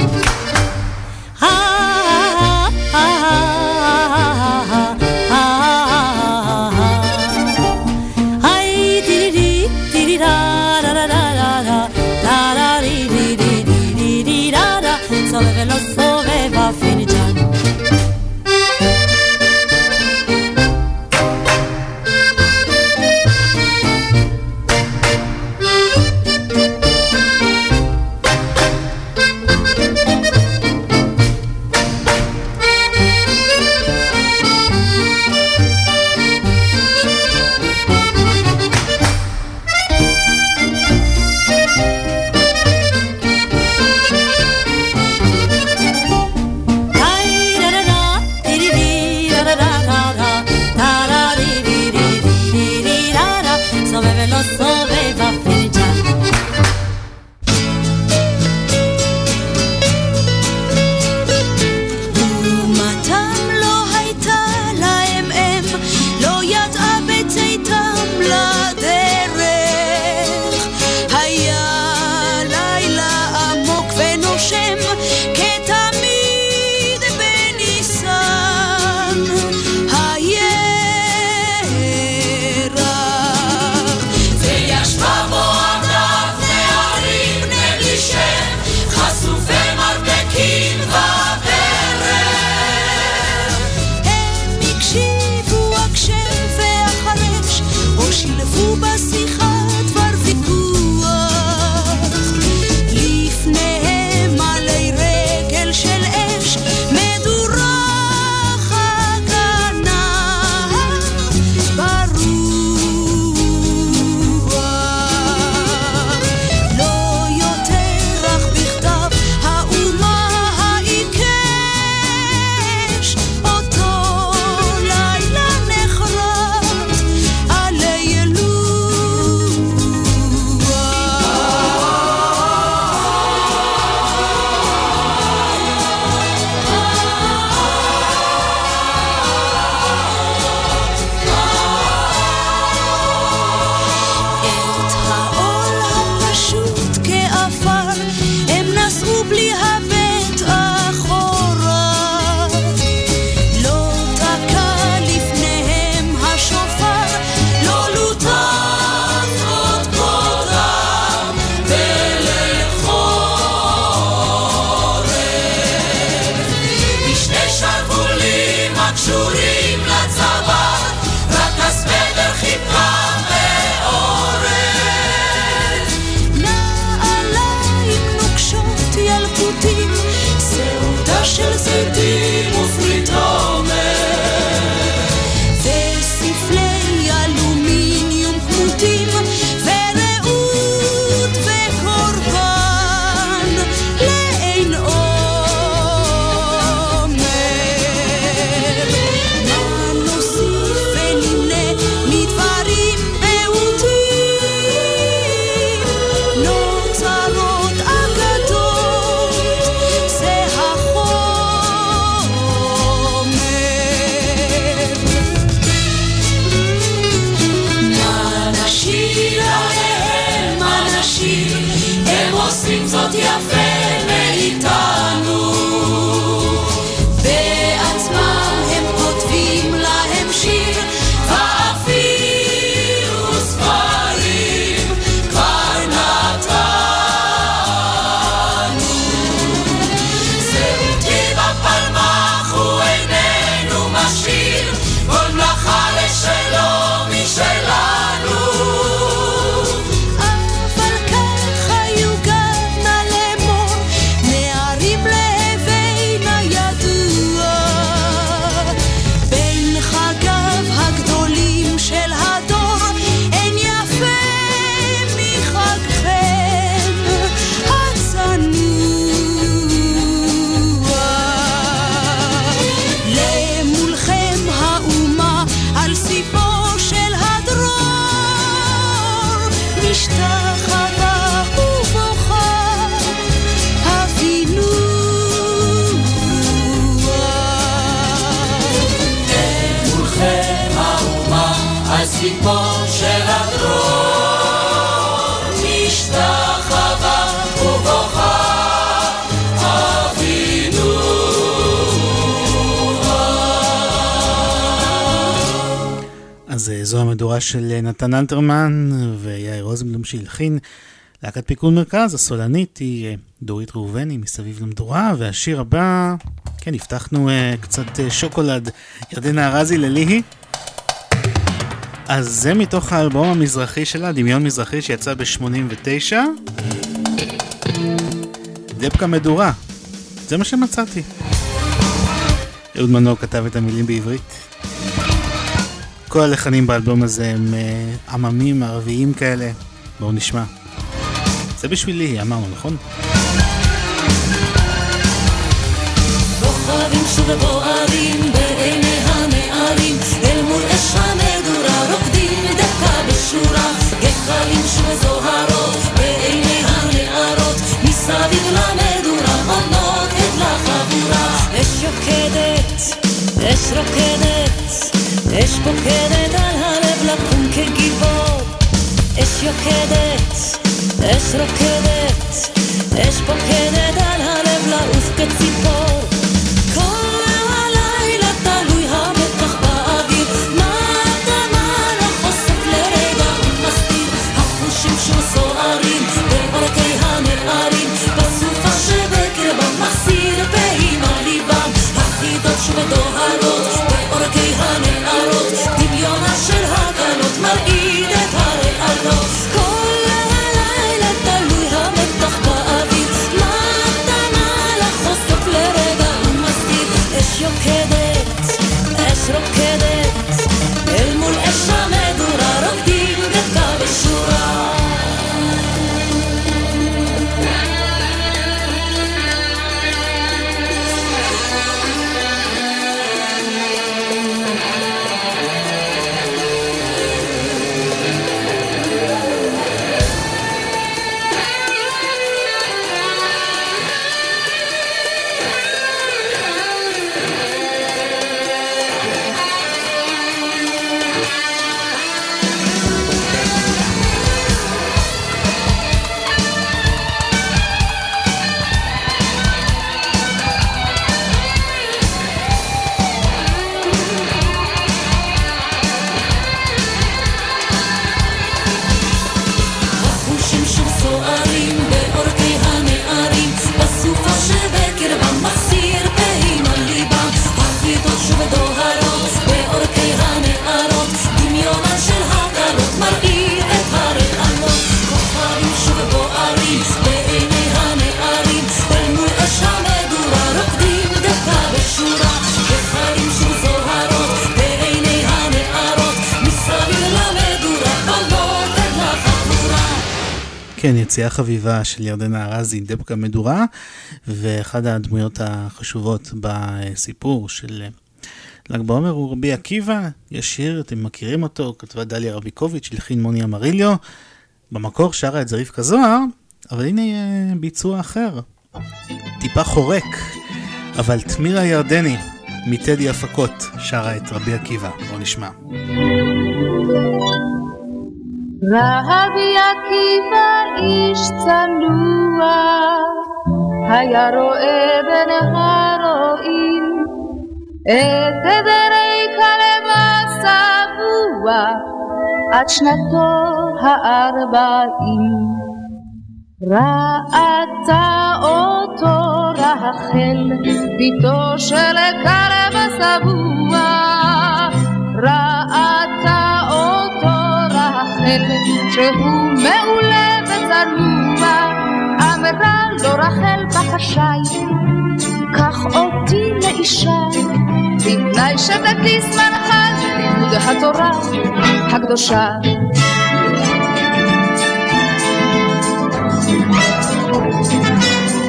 נתן אלתרמן ויאיר רוזנבלום שהלחין. להקת פיקוד מרכז, הסולנית היא אה, דורית ראובני מסביב למדורה, והשיר הבא, כן, הבטחנו אה, קצת אה, שוקולד, ירדנה ארזי לליהי. אז זה מתוך האלבום המזרחי שלה, דמיון מזרחי שיצא ב-89. דבקה מדורה, זה מה שמצאתי. אהוד מנור כתב את המילים בעברית. כל הלחנים באלבום הזה הם אה, עממים ערביים כאלה. בואו נשמע. זה בשבילי, אמרנו, נכון? אש יוקדת, אש רוקדת אש פוקדת על הלב לקום כגיבור. אש יוקדת, אש רוקדת אש פוקדת על הלב לעוף כציפור. כל world. כן, יציאה חביבה של ירדנה ארזי, דבקה מדורה, ואחד הדמויות החשובות בסיפור של ל"ג בעומר הוא רבי עקיבא, יש שיר, אתם מכירים אותו, כתבה דליה רביקוביץ', הלחין מוני אמריליו. במקור שרה את זה רבקה זוהר, אבל הנה אה, ביצוע אחר. טיפה חורק, אבל תמירה ירדני מטדי הפקות שרה את רבי עקיבא. בואו נשמע. רבי עקיבא איש צנוע, היה רואה בין הרועים את עדרי כלב השבוע עד שנתו הארבעים. ראתה אותו רחל, ביתו של כלב השבוע. ראתה רחל, שהוא מעולה וצנוע. אמרה לו רחל בחשאי, קח אותי לאישה, בתנאי שתקדיש זמנך לימוד התורה הקדושה.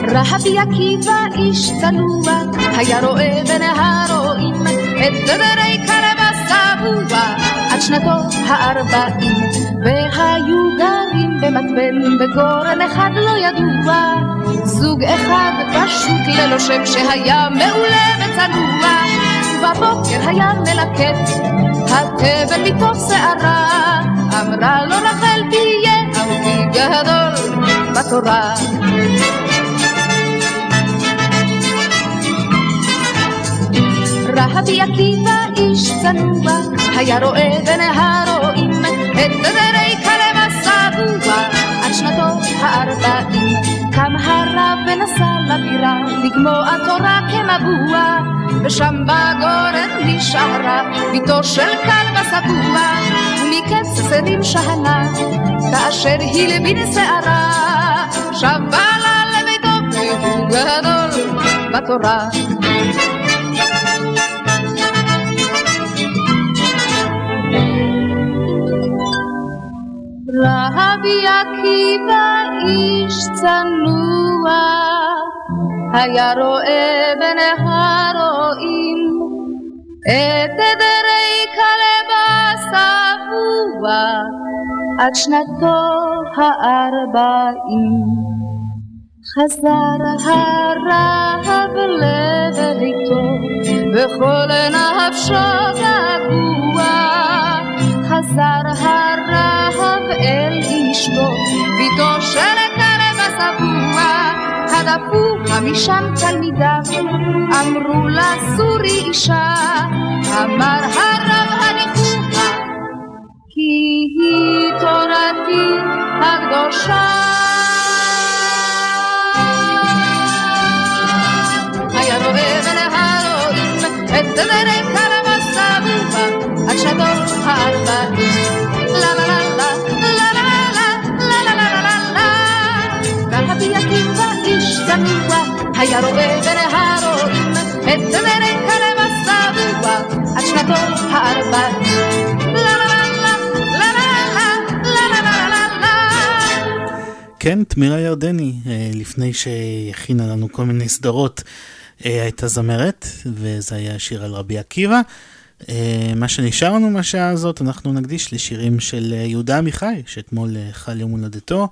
רבי עקיבא איש צנוע, היה רואה בין הרועים את דברי כרם השבוע עד שנתו הארבעים, והיו גרים במתבן בגורן אחד לא ידוע, זוג אחד פשוט ללא שם שהיה מעולה וצנוע, ובבוקר היה מלקט התבן מתוך שערה, אמרה לו רחל תהיה אהובי גדול בתורה. רבי עקיבא איש צנוע, היה רואה בין הרועים את דברי כלב השבוע עד שנתו הארבעים. קם הרב ונסע לבירה לגמוע תורה כמבוע, ושם בגורן נשארה ביתו של כלב השבוע, ומקץ שרים שהנה, כאשר הלבין שערה, שב בעלה לביתו גדול בתורה. רבי עקיבא איש צנוע, היה רואה בין הרועים את עדרי כלב השבוע עד שנתו הארבעים. חזר הרב לביתו וכל נפשו געגוע חזר הרב אל אשתו, ביתו של כרם השבוע, הדפו משם תלמידיו, אמרו לה סורי אישה, אמר הרב הניחומה, כי היא תורתי הקדושה. היה רואה בין הרועים את דרך היה רואה בין הרועים את דרך כלב השבוע, עד שנתו לה. כן, תמירה ירדני, אה, לפני שהכינה לנו כל מיני סדרות, אה, הייתה זמרת, וזה היה שיר על רבי עקיבא. אה, מה שנשאר לנו מהשעה הזאת, אנחנו נקדיש לשירים של יהודה עמיחי, שאתמול חל יום הולדתו.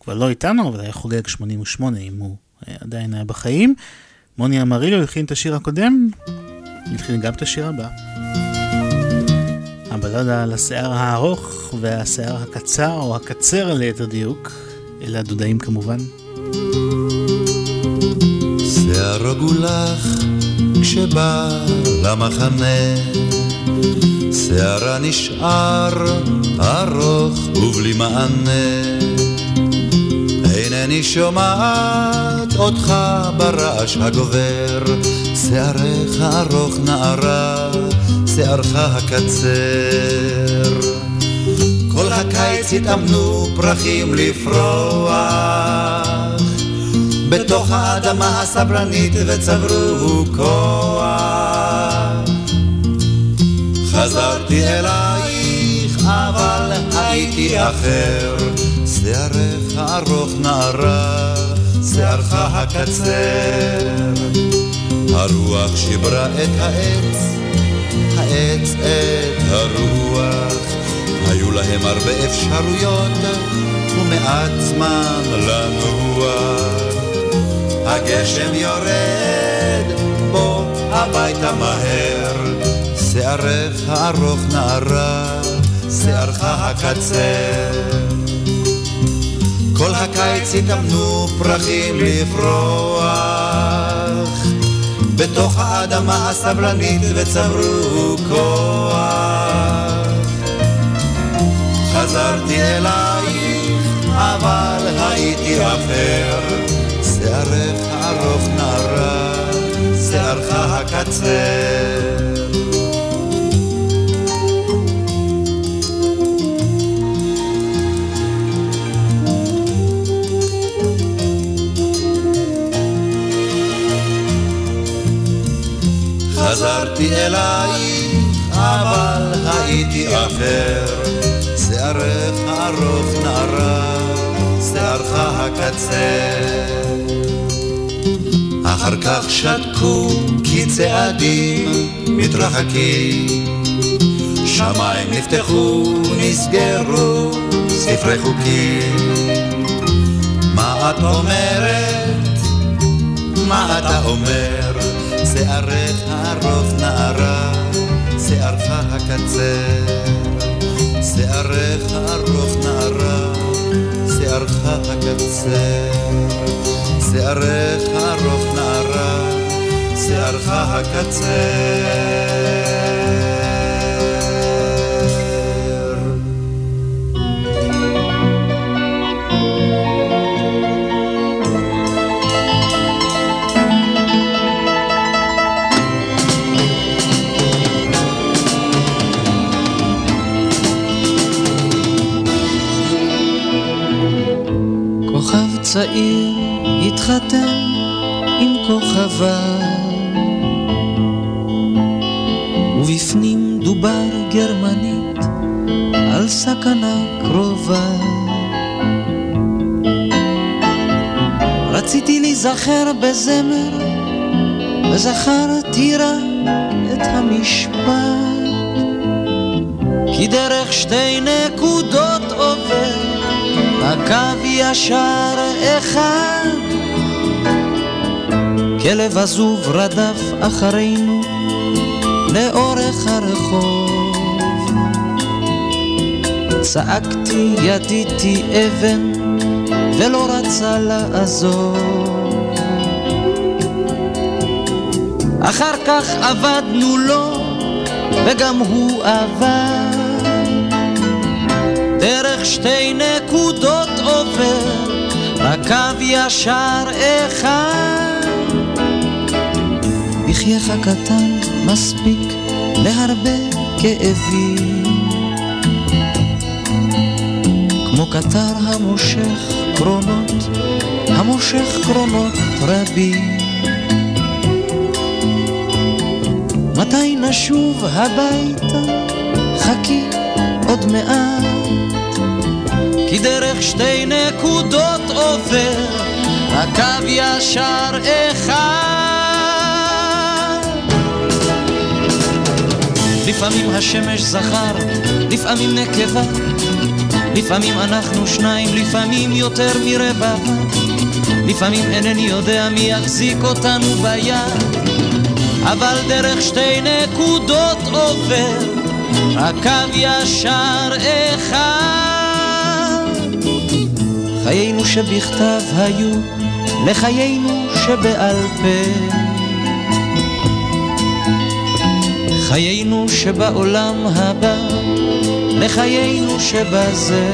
כבר לא איתנו, אבל היה חוגג 88, אם הוא עדיין היה בחיים. מוני אמריליו הלחין את השיר הקודם, הלחין גם את השיר הבא. הבלדה על השיער הארוך והשיער הקצר, או הקצר ליתר דיוק, אלה הדודאים כמובן. שערו גולח כשבא למחנה, שערה נשאר ארוך ובלי מענה. אינני שומעת אותך ברעש הגובר, שערך ארוך נערה, שערך הקצר. כל הקיץ התאמנו פרחים לפרוח בתוך האדמה הסברנית וצברו כוח. חזרתי אלייך אבל הייתי אחר, שערך ארוך נערה, שערך הקצר. הרוח שיברה את העץ, העץ את הרוח. היו להם הרבה אפשרויות ומעט זמן לנוח. הגשם יורד, בוא הביתה מהר, שערך ארוך נערה, שערך הקצר. כל הקיץ התאמנו פרחים לפרוח, בתוך האדמה הסבלנית וצברו כוח. חזרתי אלייך, אבל הייתי אחר, שערך ארוך נערה, שערך הקצר. חזרתי אלייך, אבל הייתי אחר, שערך ארוך נערה, שערך הקצר. אחר כך שתקו כי צעדים מתרחקים, שמיים נפתחו, נסגרו ספרי חוקים. מה את אומרת? מה אתה אומר? שערך ארוך נערה, שערך הקצר. שערך ארוך נערה, שערך הקצר. שערך ארוך נערה, שערך הקצר. צעיר התחתן עם כוכבה ובפנים דובר גרמנית על סכנה קרובה. רציתי להיזכר בזמר וזכרתי רק את המשפט כי דרך שתי נקודות עובר הקו ישר אחד כלב עזוב רדף אחרינו לאורך הרחוב. צעקתי ידיתי אבן ולא רצה לעזוב. אחר כך עבדנו לו וגם הוא עבד דרך שתי נקודות עובר, רק קו ישר אחד. בחייך קטן מספיק להרבה כאבים, כמו קטר המושך קרונות, המושך קרונות רבים. מתי נשוב הביתה? חכי עוד מעט. כי דרך שתי נקודות עובר הקו ישר אחד. לפעמים השמש זכר, לפעמים נקבה, לפעמים אנחנו שניים, לפעמים יותר מרבע. לפעמים אינני יודע מי יחזיק אותנו ביד, אבל דרך שתי נקודות עובר הקו ישר אחד. חיינו שבכתב היו לחיינו שבעל פה. חיינו שבעולם הבא לחיינו שבזה.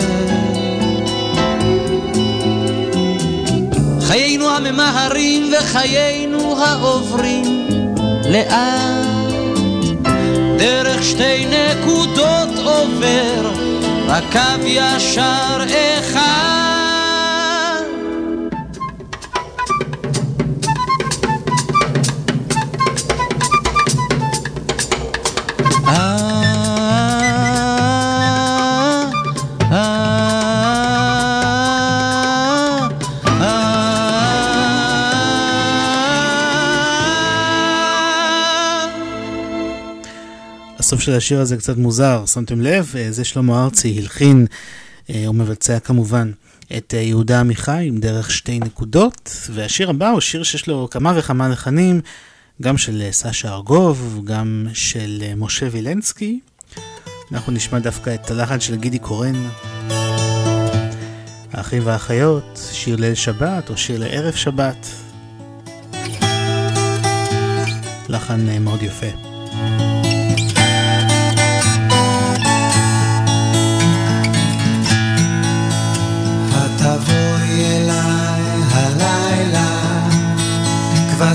חיינו הממהרים וחיינו העוברים לאט. דרך שתי נקודות עובר רק קו ישר אחד. של השיר הזה קצת מוזר, שמתם לב? אה, זה שלמה ארצי הלחין ומבצע כמובן את יהודה עמיחי עם דרך שתי נקודות, והשיר הבא הוא שיר שיש לו כמה וכמה לחנים, גם של סשה ארגוב, גם של משה וילנסקי. אנחנו נשמע דווקא את הלחן של גידי קורן. האחים והאחיות, שיר ליל שבת או שיר לערב שבת. לחן אה, מאוד יפה.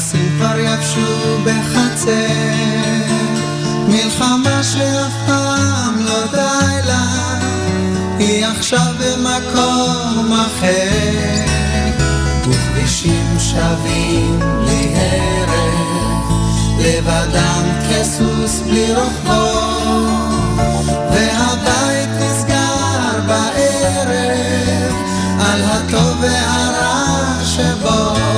כבשים כבר יבשו בחצר, מלחמה שאף פעם לא די לה, היא עכשיו במקום אחר, וכבישים שווים לי הרף, לבדם כסוס בלי רוחבו, והבית נסגר בערב, על הטוב והרע שבו.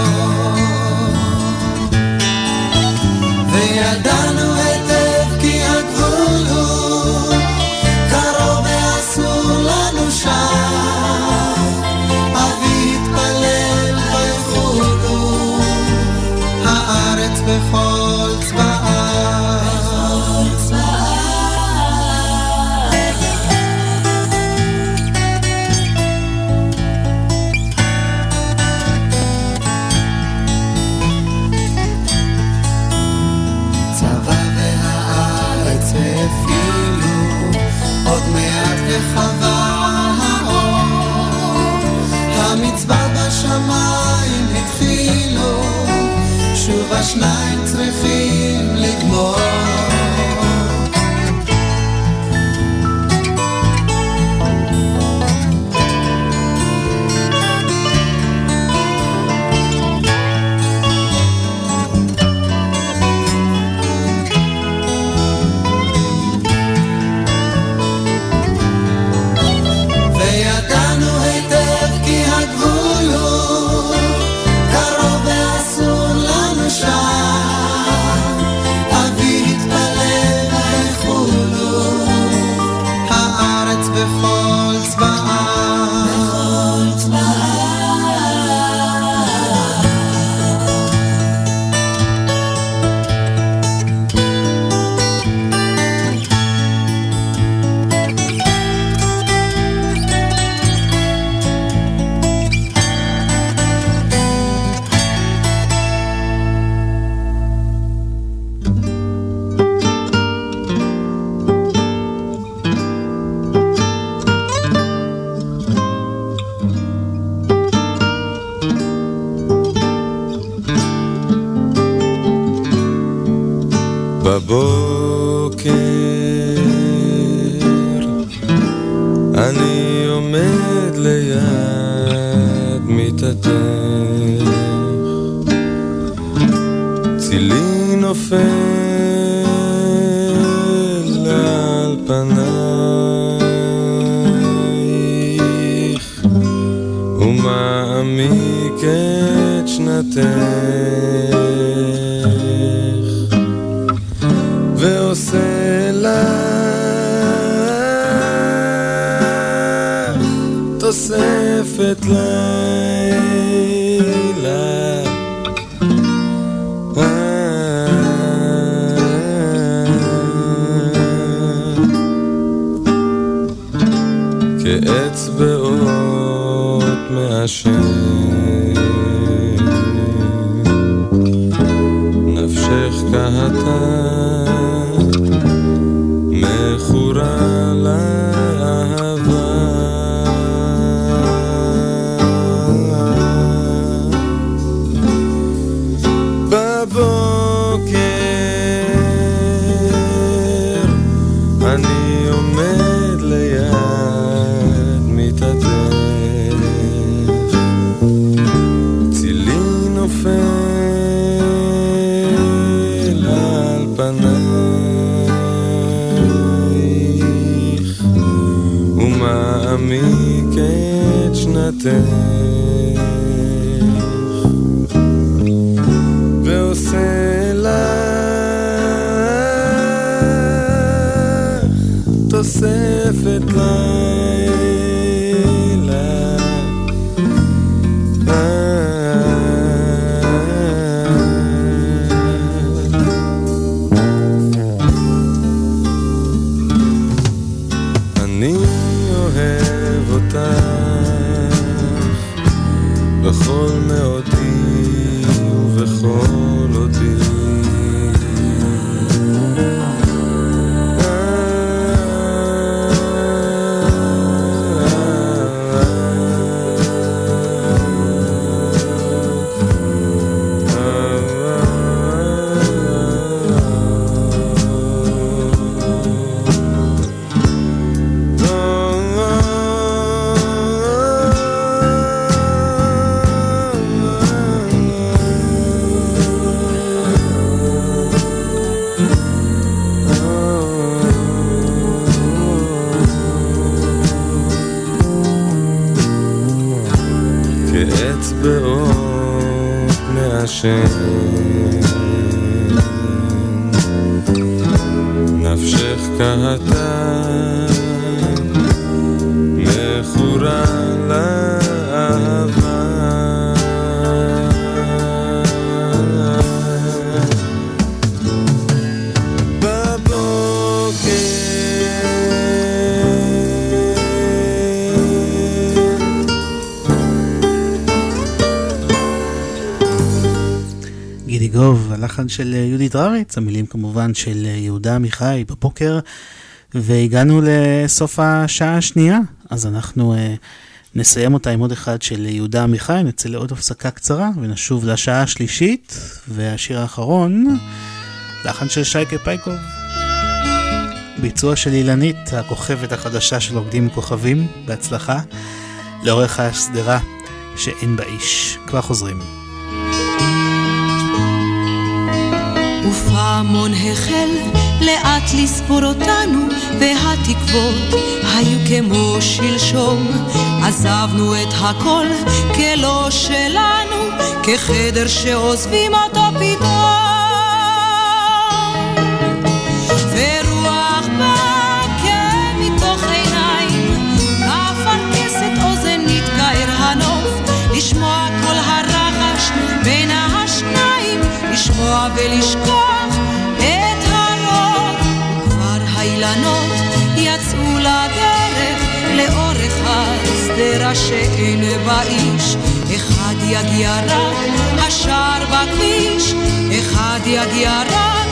ומעמיק את שנתך ועושה לך תוספת לילה. כאצבעות מעשן את הלחן של אה, יהודית רביץ, המילים כמובן של אה, יהודה עמיחי בבוקר, והגענו לסוף השעה השנייה, אז אנחנו uh, נסיים אותה עם עוד אחד של יהודה עמיחי, נצא לעוד הפסקה קצרה ונשוב לשעה השלישית, והשיר האחרון, לחן של שייקה פייקוב. ביצוע של אילנית, הכוכבת החדשה של רוקדים כוכבים, בהצלחה, לאורך השדרה שאין בה איש. כבר חוזרים. ופעמון החל לאט לספור אותנו, והתקוות היו כמו שלשום. עזבנו את הכל כלא שלנו, כחדר שעוזבים אותו פתאום. שאין בה איש. אחד יגיע רק השער בכביש, אחד יגיע רק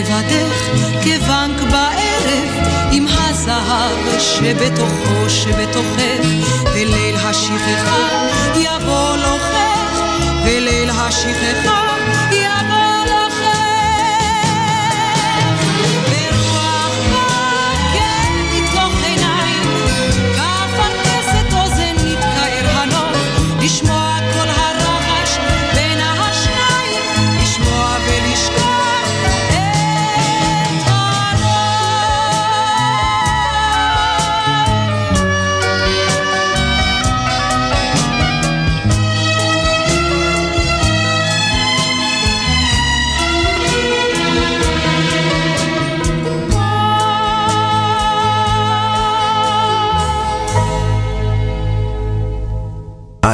לבדך כבנק בערב עם הזהב שבתוכו שבתוכך וליל השכחה יבוא לוחך וליל השכחה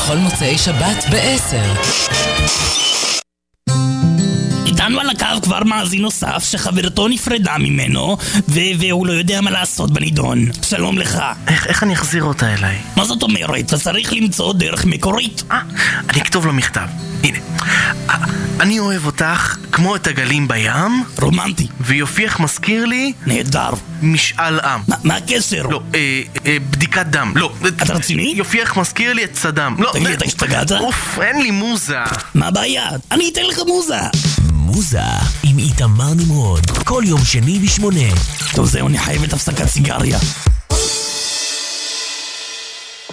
בכל מוצאי שבת ב-10. איתן לנו על הקו כבר מאזין נוסף שחברתו נפרדה ממנו, ו- והוא לא יודע מה לעשות בנידון. שלום לך. איך, איך אני אחזיר אותה אליי? מה זאת אומרת? אתה צריך למצוא דרך מקורית. אה, אני אכתוב לו מכתב. הנה. אני אוהב אותך כמו את הגלים בים. רומנטי. ויופייך מזכיר לי... נהדר. משאל עם. מה, מה הקשר? לא, אה, אה, בדיקת דם. לא. אתה רציני? יופייך מזכיר לי את סדאם. לא. תגיד, אתה השתגעת? אוף, אין לי מוזה. מה הבעיה? אני אתן לך מוזה. מוזה עם איתמר נמרוד, כל יום שני בשמונה. טוב זהו, אני חייבת הפסקת סיגריה.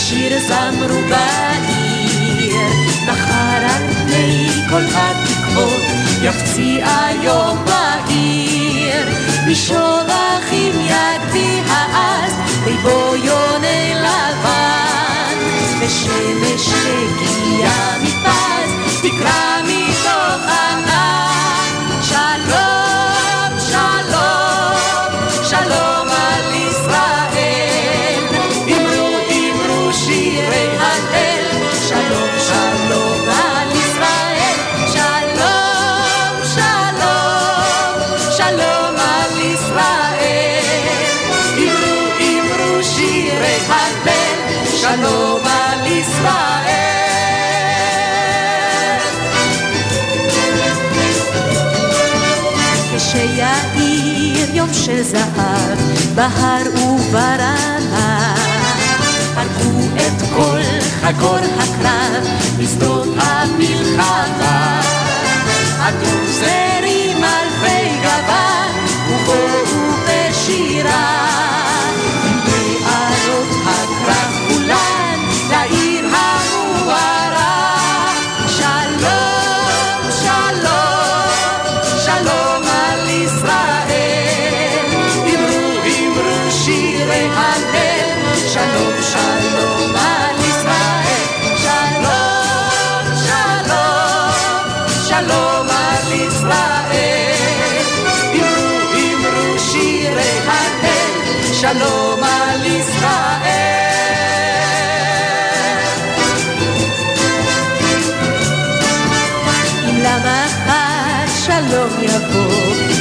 ושיר זמרו בעיר. מחר על פני כל התקוות יפציע יום בהיר בשובחים יגדי העז ליבו יונה לבן. ושמש שהגיעה מפז תקרא מתוך ענן. שלום בהר וברנה. הרגו את כל חגור הקרב, בשדות המלחמה. עטו זרים אלפי גוון, ובואו בשירה. עם נערות הקרב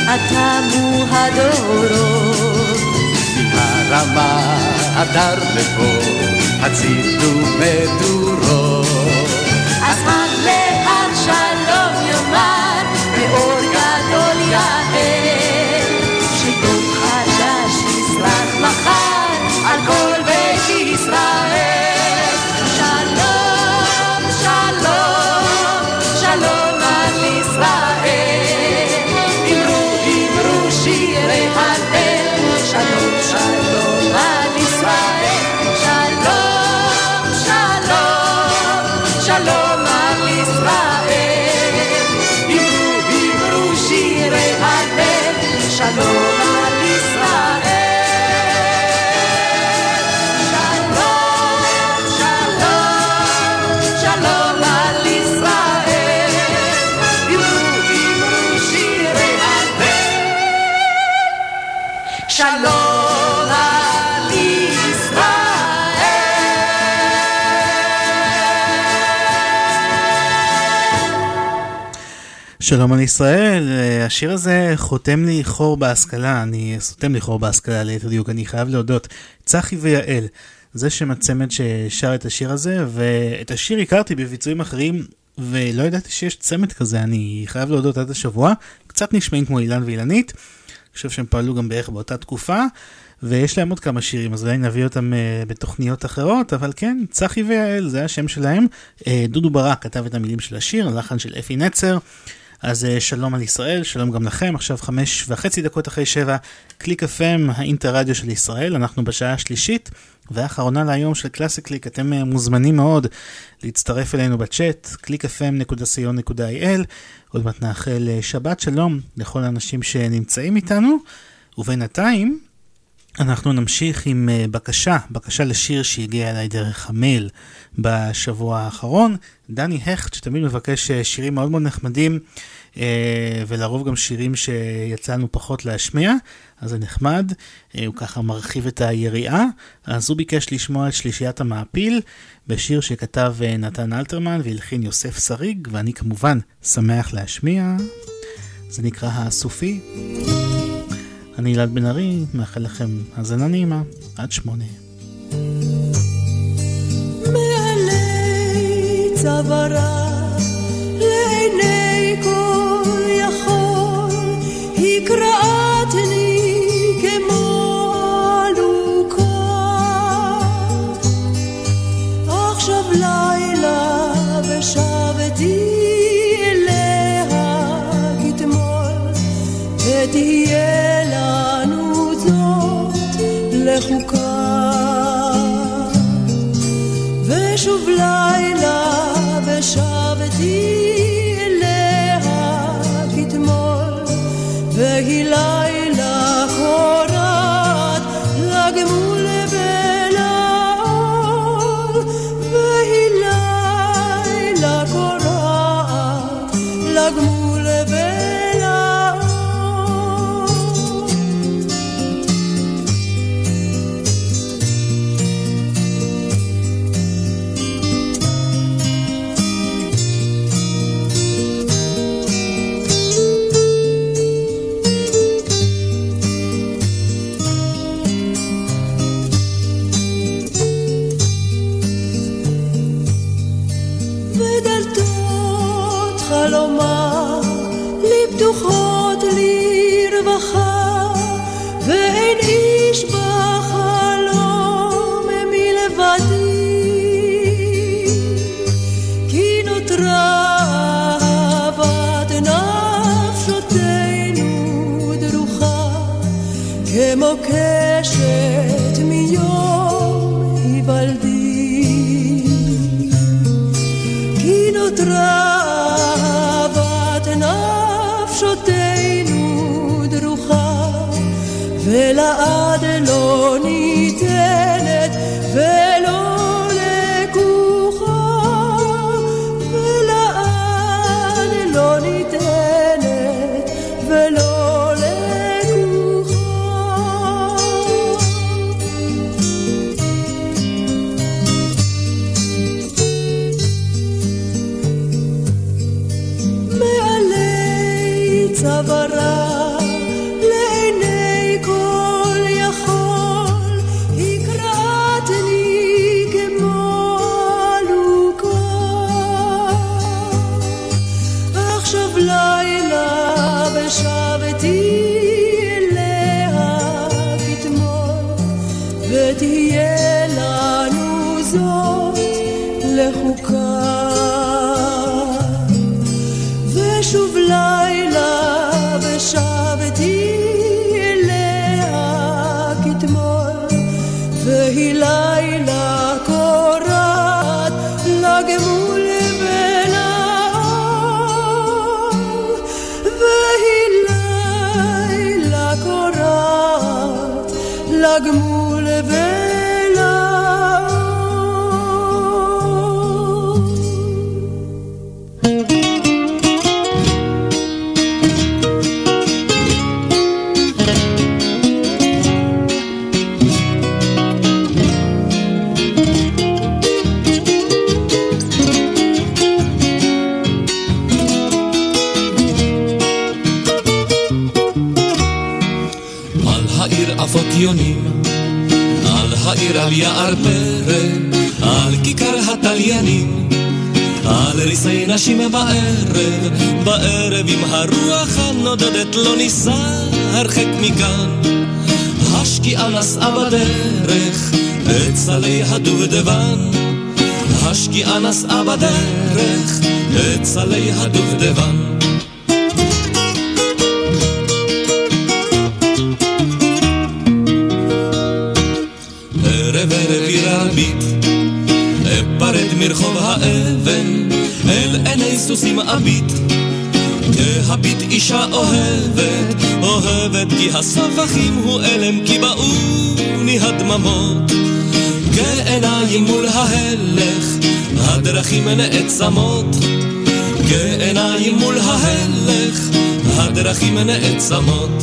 עתמו הדורות. הרמה הדר לפה, הציתו מדורות. אז הר להר שלום יאמר, באור גדול יאר. שלום על ישראל, השיר הזה חותם לי חור בהשכלה, אני סותם לי חור בהשכלה ליתר דיוק, אני חייב להודות. צחי ויעל, זה שם הצמד ששר את השיר הזה, ואת השיר הכרתי בביצועים אחרים, ולא ידעתי שיש צמד כזה, אני חייב להודות עד השבוע, קצת נשמעים כמו אילן ואילנית, אני חושב שהם פעלו גם בערך באותה תקופה, ויש להם עוד כמה שירים, אז אולי נביא אותם uh, בתוכניות אחרות, אבל כן, צחי ויעל, זה השם שלהם. Uh, דודו ברק כתב את המילים של השיר, לחן של אפי נצר. אז uh, שלום על ישראל, שלום גם לכם, עכשיו חמש וחצי דקות אחרי שבע, קליק FM, האינטרדיו של ישראל, אנחנו בשעה השלישית והאחרונה להיום של קלאסי קליק, אתם uh, מוזמנים מאוד להצטרף אלינו בצ'אט, www.clickfm.co.il, עוד מעט נאחל uh, שבת שלום לכל האנשים שנמצאים איתנו, ובינתיים אנחנו נמשיך עם uh, בקשה, בקשה לשיר שהגיע אליי דרך המייל בשבוע האחרון. דני הכט, שתמיד מבקש uh, שירים מאוד מאוד נחמדים, uh, ולרוב גם שירים שיצא לנו פחות להשמיע, אז זה נחמד, הוא ככה מרחיב את היריעה. אז הוא ביקש לשמוע את שלישיית המעפיל בשיר שכתב נתן אלתרמן והלחין יוסף שריג, ואני כמובן שמח להשמיע. זה נקרא הסופי. אני אלעד בן ארי, מאחל לכם האזנה נעימה, עד שמונה. מעלי צווארה ושוב לילה ושבתי לחוקה ושוב יער פרא, על כיכר התליינים. על ריסי נשים בערב, בערב עם הרוח הנודדת לא ניסע הרחק מכאן. השקיעה נסעה בדרך סלי הדובדבן. השקיעה נסעה בדרך סלי הדובדבן. אישה אוהבת, אוהבת כי הסבכים הוא אלם, כי באוני הדממות. כעיניים מול ההלך, הדרכים נעצמות. כעיניים מול ההלך, הדרכים נעצמות.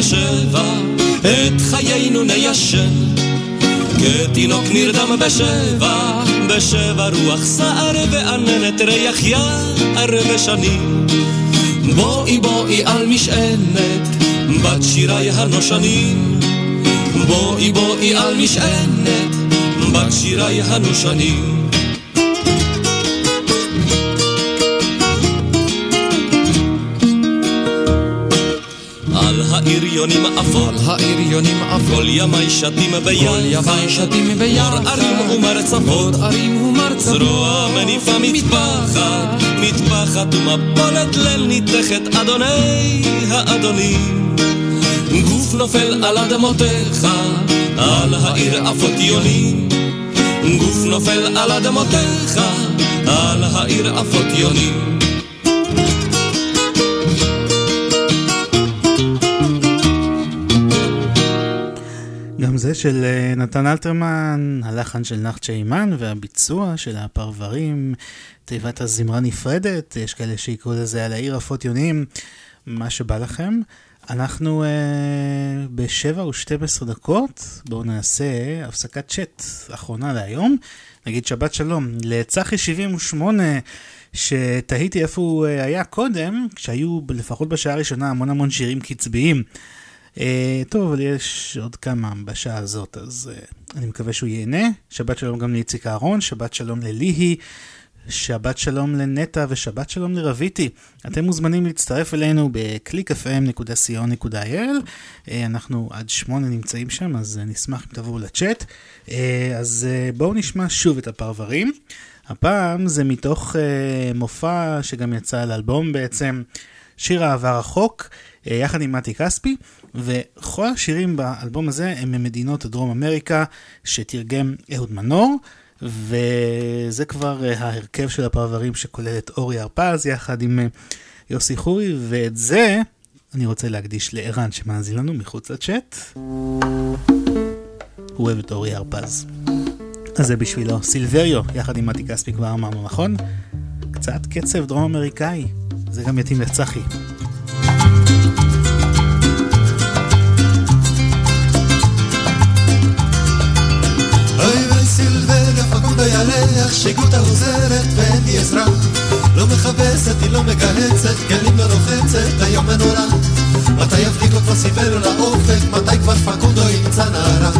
נשבה, את חיינו ניישן. כתינוק נרדם בשבע, בשבע רוח סער ועננת ריח יער ושנים. בואי בואי על משענת, בת שיריי הנושנים. בואי בואי על משענת, בת שיריי הנושנים. על העיר יונים עפות, על העיר יונים עפות, כל ימי שתים ביחד, כל ימי שתים ביחד, ערים ומרצפות, ערים ומרצפות, זרוע מניפה מטפחת, מטפחת ומפולת ליל ניתכת, אדוני האדונים. גוף נופל על אדמותיך, על העיר עפות יונים. גוף נופל על אדמותיך, על העיר עפות יונים. של אה, נתן אלתרמן, הלחן של נחצ'ה אימן והביצוע של הפרברים, תיבת הזמרה נפרדת, יש כאלה שיקראו לזה על העיר עפות יונים, מה שבא לכם. אנחנו אה, בשבע ושתים עשרה דקות, בואו נעשה הפסקת צ'אט אחרונה להיום. נגיד שבת שלום לצחי 78, שתהיתי איפה הוא אה, היה קודם, כשהיו לפחות בשעה הראשונה המון המון שירים קצביים. Uh, טוב, אבל יש עוד כמה בשעה הזאת, אז uh, אני מקווה שהוא ייהנה. שבת שלום גם לאיציק אהרון, שבת שלום לליהי, שבת שלום לנטע ושבת שלום לרביטי. אתם מוזמנים להצטרף אלינו ב-clickfm.co.il. Uh, אנחנו עד שמונה נמצאים שם, אז נשמח אם תבואו לצ'אט. אז בואו נשמע שוב את הפרברים. הפעם זה מתוך מופע שגם יצא על אלבום בעצם, שיר אהבה רחוק. יחד עם מתי כספי, וכל השירים באלבום הזה הם ממדינות דרום אמריקה שתרגם אהוד מנור, וזה כבר ההרכב של הפרברים שכולל את אורי הרפז יחד עם יוסי חורי, ואת זה אני רוצה להקדיש לערן שמאזין לנו מחוץ לצ'אט. הוא אוהב את אורי הרפז. אז זה בשבילו. סילבריו, יחד עם מתי כספי כבר אמרנו, נכון? קצת קצב דרום אמריקאי, זה גם יתאים לצחי. סילבניה פקודה ירח, שיגות עוזרת ואין לי עזרה. לא מכבסת, היא לא מגהצת, כלים לא רוחצת, היום מנורה. מתי יבליג כבר סיבר לאופק, מתי כבר פקודו ימצא נערה.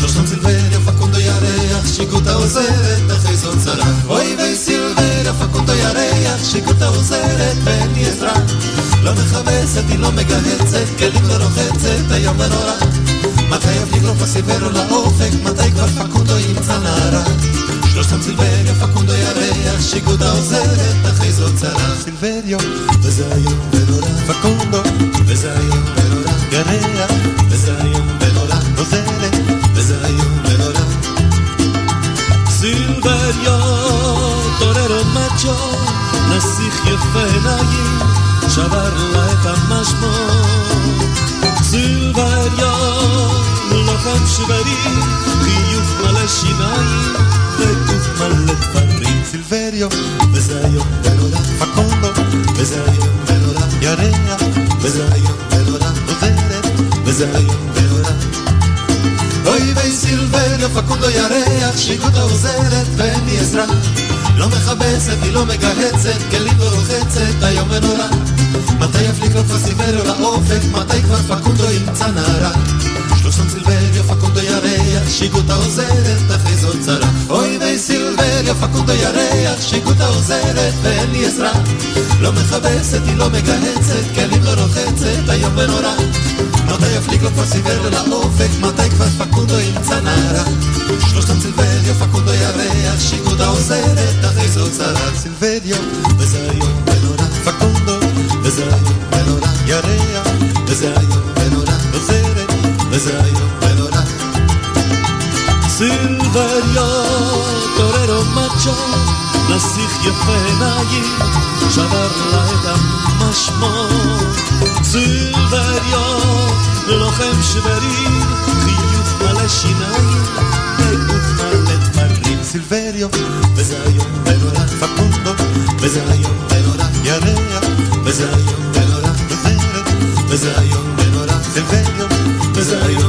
שלושתם סילבניה פקודו ירח, שיגות העוזרת, בחזון צרה. אוי ויי סילבניה פקודו ירח, שיגות העוזרת ואין לי עזרה. לא מכבסת, היא לא מגהצת, כלים לא רוחצת, היום מנורה. מתי יבליג לו פסיברו לאופק, מתי כבר פקודו ימצא נערה? שלושתם סילבריו, פקודו ירח, שיגודה עוזרת, אחרי זאת צרה. סילבריו, וזה היום ונורא, פקודו, וזה היום ונורא, ירח, וזה היום ונורא, עוזרת, וזה היום ונורא. סילבריו, טוררו מצ'ו, נסיך יפה עיניים, שבר לה את המשמעות. סילבריו, לוחם שברי, חיוך מלא שיניים, וגוף מלא דברים. סילבריו, וזה היום ונורא פקונדו, וזה היום ונורא ירח, וזה היום ונורא עוזרת, וזה היום ונורא. אוי ויי סילבריו פקונדו ירח, שיקוטה עוזרת ואין לי עזרה. לא מכבסת, היא לא מגהצת, כלים לא רוחצת, היום ונורא. מתי יפליק לו כבר לאופק, מתי כבר פקונדו ימצא נערה שלושון סילבריו פקונדו ירח, שיגוטה עוזרת, תכריז עוד צרה. אוי ויי סילבריו פקונדו ירח, שיגוטה עוזרת ואין לי עזרה. לא מכבסת, היא לא מגהצת, כלים לא רוחצת, היום ונורא. מתי יפליק לו כבר סיבריו לאופק, מתי כבר פקונדו ימצא נערה. שלושתם סילבריו פקונדו ירח, שיגוטה עוזרת, תכריז עוד צרה. סילבריו, וזה היום ונורא. פקונדו, וזה היום ונורא. ירח, וזה היום ונורא. עוזרת, וזה ונורא סילבריו, טוררו מצ'ו, נסיך יפה עיניים, שבר לה את המשמעות. סילבריו, לוחם שברים, חיוך מלא שיניים, בגוף מלא דברים. סילבריו, וזה היום ונורא פקונדו, וזה היום ונורא ירח, וזה היום ונורא עוזרת, וזה היום ונורא סילבריו, וזה היום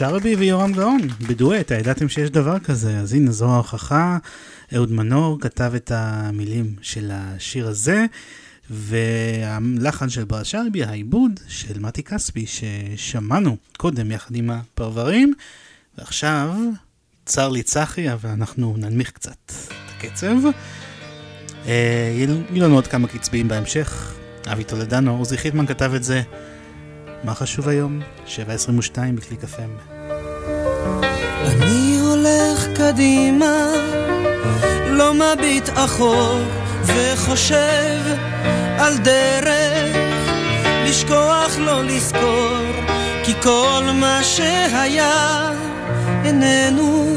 שרעבי ויורם גאון, בדואט, הידעתם שיש דבר כזה, אז הנה זו ההוכחה. אהוד מנור כתב את המילים של השיר הזה, והלחן של בועז שרעבי, העיבוד של מתי כספי, ששמענו קודם יחד עם הפרברים, ועכשיו צר לי צחי, אבל אנחנו ננמיך קצת את הקצב. אה, יהיו לנו עוד כמה קצביים בהמשך. אבי טולדנו, עוזי חיטמן כתב את זה. מה חשוב היום? 7.22 בקליק FM. אני הולך קדימה, לא מביט אחור, וחושב על דרך, לשכוח לא לזכור, כי כל מה שהיה איננו.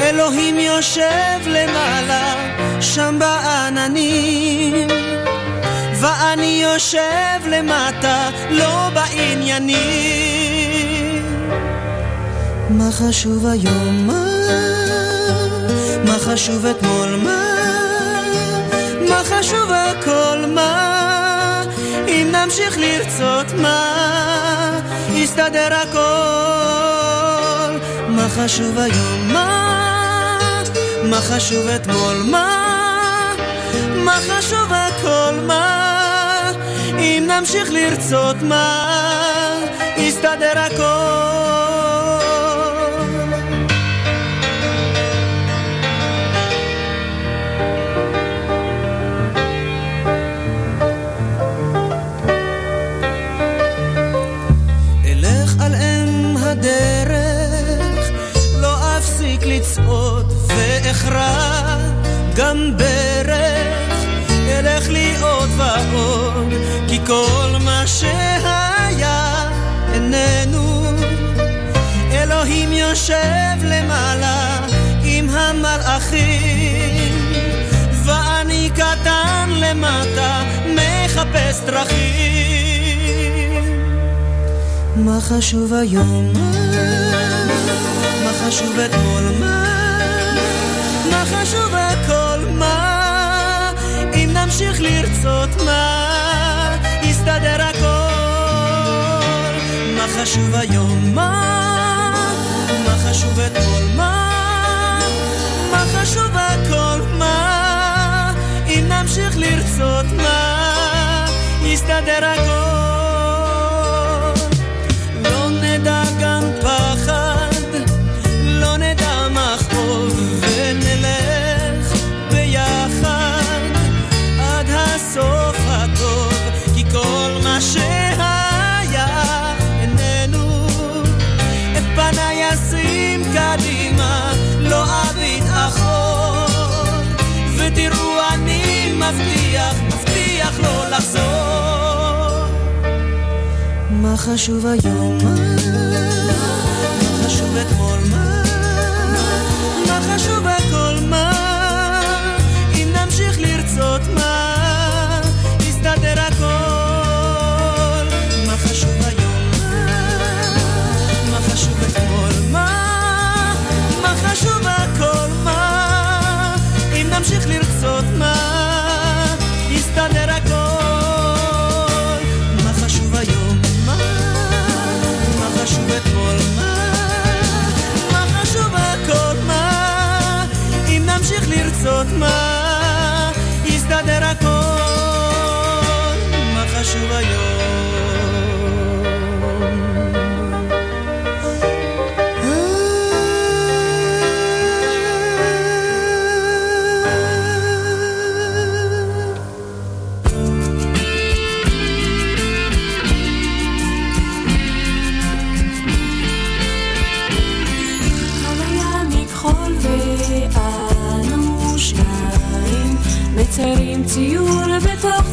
אלוהים יושב למעלה, שם בעננים. ואני יושב למטה, לא בעניינים. מה חשוב היום? מה? מה חשוב אתמול? מה? מה חשוב הכל? מה? אם נמשיך לרצות מה? יסתדר הכל. מה חשוב היום? מה? מה חשוב אתמול? מה? מה חשוב הכל? מה? אם נמשיך לרצות מה? יסתדר הכל. אלך על אם הדרך, לא אפסיק לצעוד גם ברך, כל מה שהיה איננו. אלוהים יושב למעלה עם המלאכים, ואני קטן למטה מחפש דרכים. מה חשוב היום? מה חשוב אתמול? מה? חשוב הכל? מה? אם נמשיך לרצות מה? יסתדר הכל. מה חשוב היום? מה? מה חשוב אתמול? מה? מה חשוב הכל? מה? אם נמשיך לרצות מה? יסתדר הכל. מה חשוב היום? מה? חשוב אתמול? מה? מה חשוב הכל? מה? אם נמשיך לרצות מה? יסתדר הכל. מה חשוב היום? מה חשוב אתמול? מה? מה חשוב הכל? מה? אם נמשיך לרצות מה? יסתדר הכל. אתמול? מה? מה חשוב הכל? מה? אם נמשיך לרצות מה? יסתדר הכל. מה חשוב היום? toch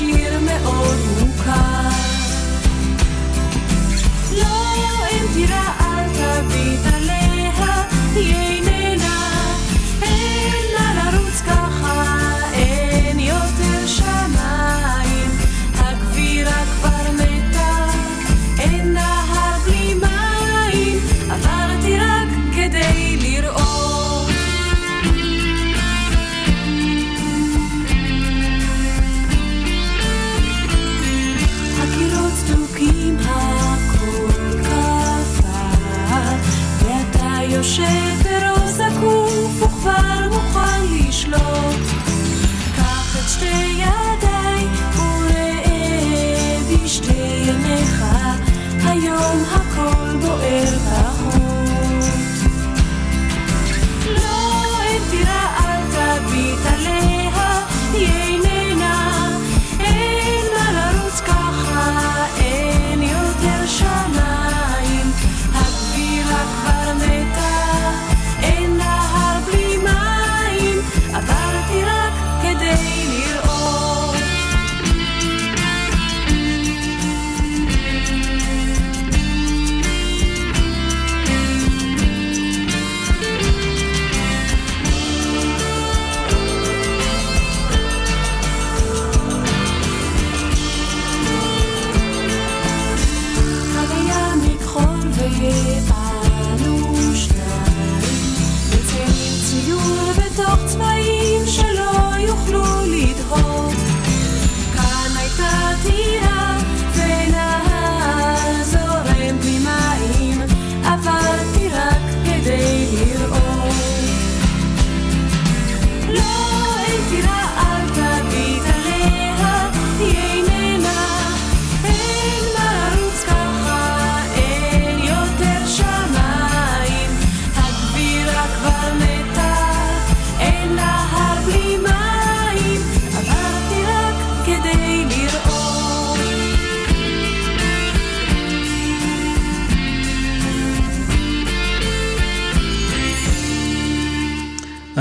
מחמיא לטבע היום הוא שיר מאוד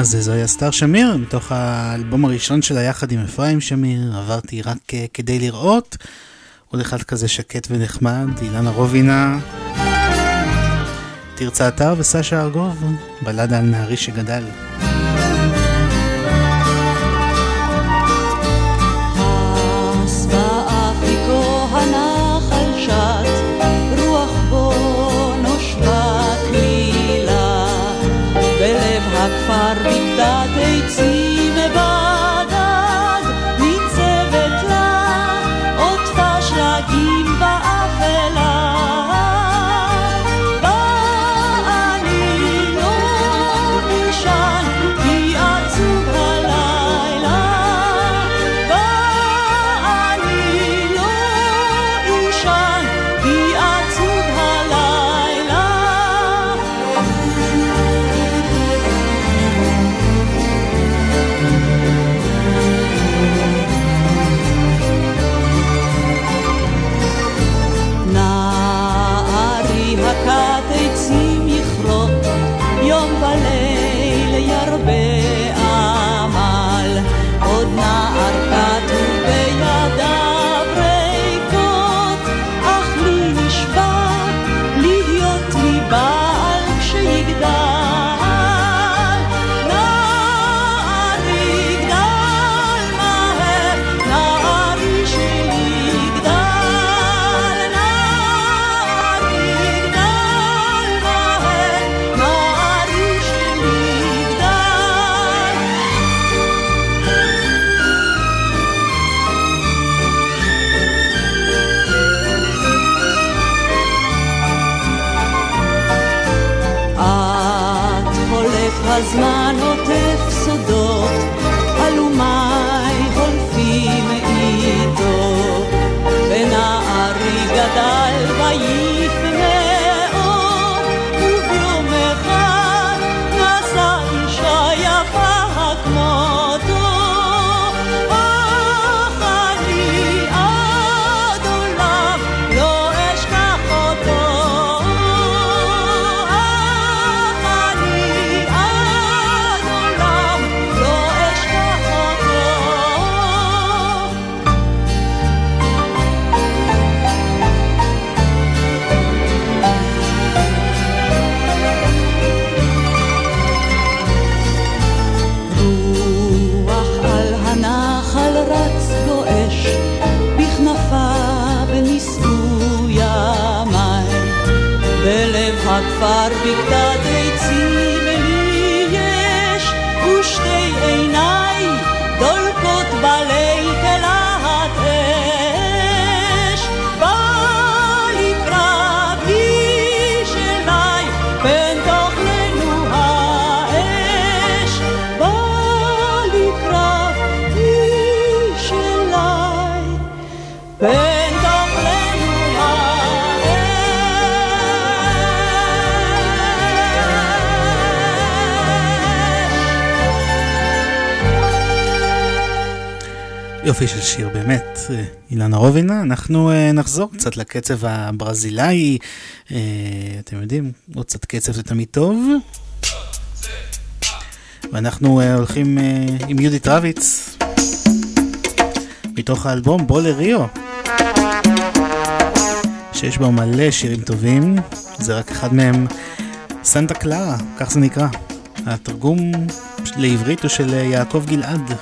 הזה, אה, זוהי אסתר שמיר, מתוך האלבום הראשון שלה יחד עם אפרים שמיר, עברתי רק אה, כדי לראות. עוד אחד כזה שקט ונחמד, אילנה רובינה, תרצה אתר וסשה ארגוב, בלדה על נערי שגדל. יופי של שיר באמת, אה, אילנה רובינה. אנחנו אה, נחזור קצת לקצב הברזילאי. אה, אתם יודעים, עוד קצת קצב זה תמיד טוב. ואנחנו הולכים עם יהודית רביץ, מתוך האלבום בוא לריו, שיש בו מלא שירים טובים, זה רק אחד מהם, סנטה קלרה, כך זה נקרא. התרגום לעברית הוא של יעקב גלעד.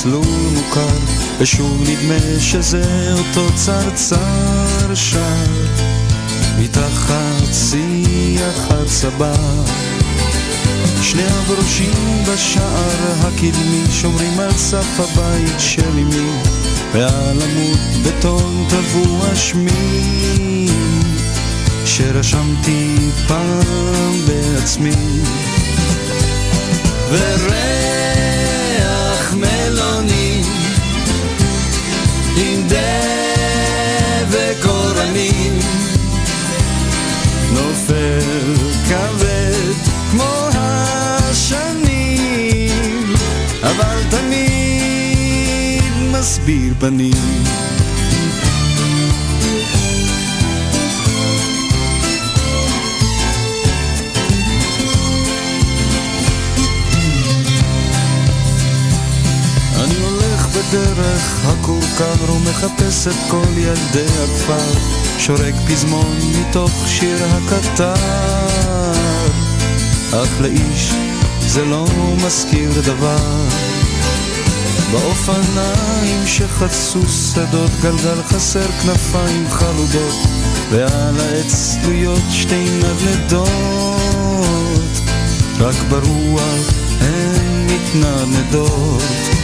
מסלול מוכר ושוב נדמה שזה אותו צרצר שר. מתחת שיח הצבא. שני הברושים בשער הקדמי שומרים על סף הבית של אמי ועל עמוד בטון טבוע שמי. שרשמתי פעם בעצמי. וריח עם דבק אורנים נופל כבד כמו השנים אבל תמיד מסביר פנים בדרך הכורכר ומחפש את כל ילדי הכפר. שורק פזמון מתוך שיר הקטר. אך לאיש זה לא מזכיר דבר. באופניים שחצו שדות גלגל חסר כנפיים חלודות ועל העץ תלויות שתי נדנדות. רק ברוח הן מתנדנדות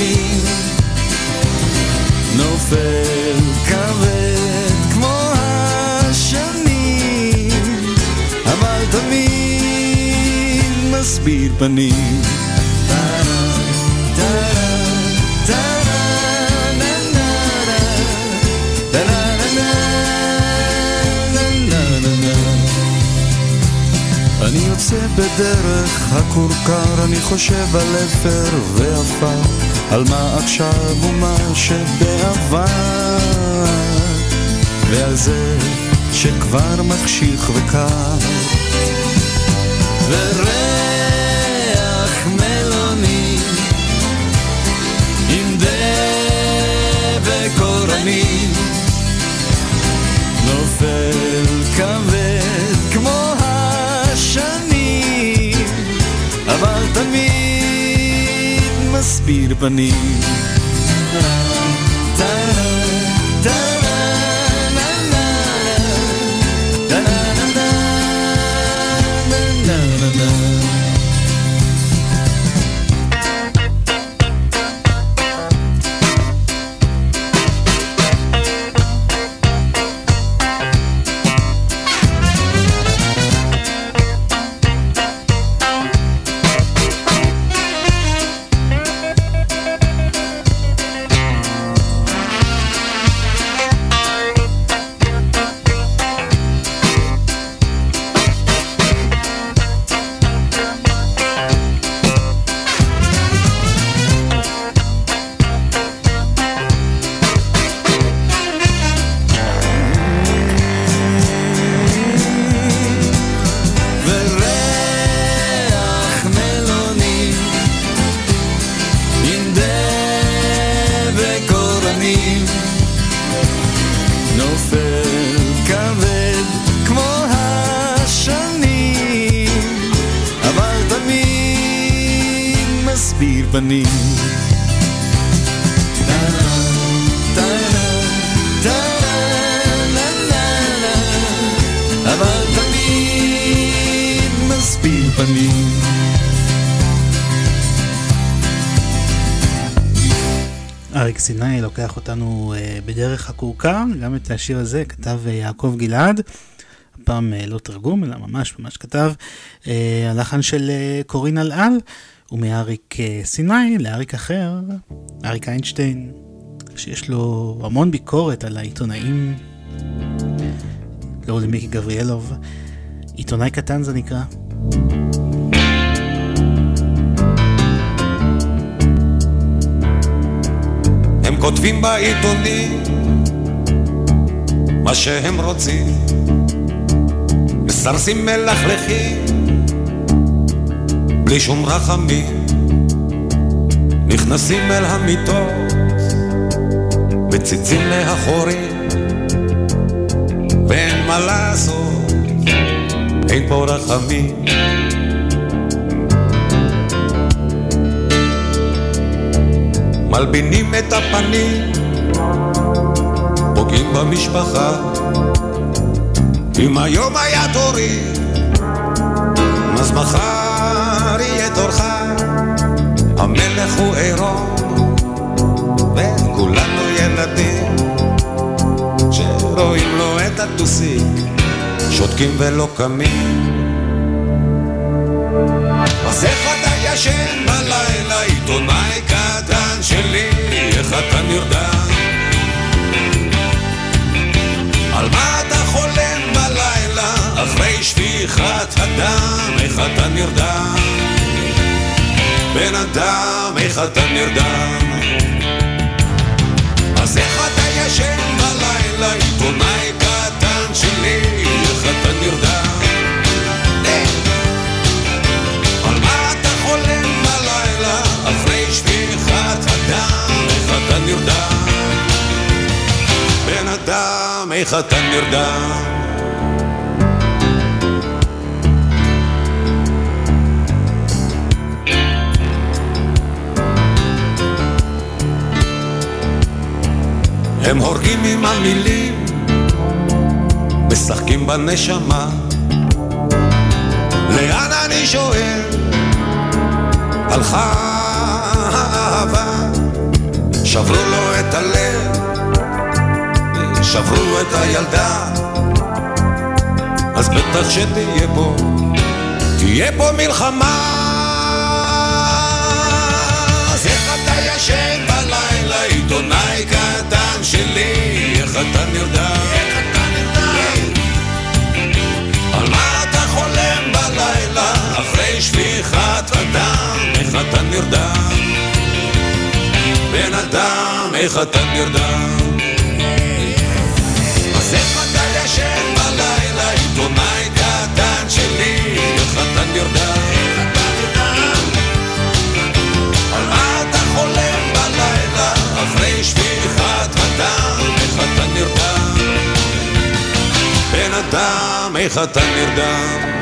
אורנים נופל כבד כמו השנים אבל תמיד מסביר פנים. אני יוצא בדרך הכורכר, אני חושב על אפר ועפר, על מה עכשיו ומה שבעבר, ועל זה שכבר מחשיך וקר. וריח מלוני עם דבק אורנים נופל כבד כמו השנים אבל תמיד מסביר פנים בדרך הכורכר, גם את השיר הזה כתב אה, יעקב גלעד, הפעם אה, לא תרגום אלא ממש ממש כתב, אה, הלחן של קורין אלעל, ומאריק סיני לאריק אחר, אריק איינשטיין, שיש לו המון ביקורת על העיתונאים, לא למיקי גבריאלוב, עיתונאי קטן זה נקרא. כותבים בעיתונים מה שהם רוצים, מסרסים מלכלכים בלי שום רחמים, נכנסים אל המיטות מציצים מאחורים, ואין מה לעשות, אין פה רחמים. מלבינים את הפנים, פוגעים במשפחה. אם היום היה תורי, אז מחר יהיה תורך. המלך הוא עירום, וכולנו ילדים, שרואים לו את הטוסיק, שותקים ולא קמים. אז איך אתה ישן בלילה, עיתונאי קטן שלי, איך אתה נרדם? על מה אתה חולם בלילה, אחרי שפיכת הדם, איך אתה נרדם? בן אדם, איך אתה נרדם? אז איך אתה ישן בלילה, עיתונאי קטן שלי, איך אתה נרדם? איך אתה נרדם? בן אדם, איך אתה נרדם? הם הורגים עם המילים, משחקים בנשמה. לאן אני שואל? הלכה שברו לו את הלב, שברו את הילדה, אז בטח שתהיה פה, תהיה פה מלחמה. אז איך אתה ישן בלילה, עיתונאי קטן שלי, איך אתה נרדם? אחרי שפיכת הדם, איך אתה נרדם? בן אדם, איך אתה נרדם? אז איך אתה ישן בלילה, עיתונאי קטן שלי, איך אתה נרדם? על מה אתה חולם בלילה, אחרי שפיכת הדם, איך אתה נרדם? בן אדם, איך אתה נרדם?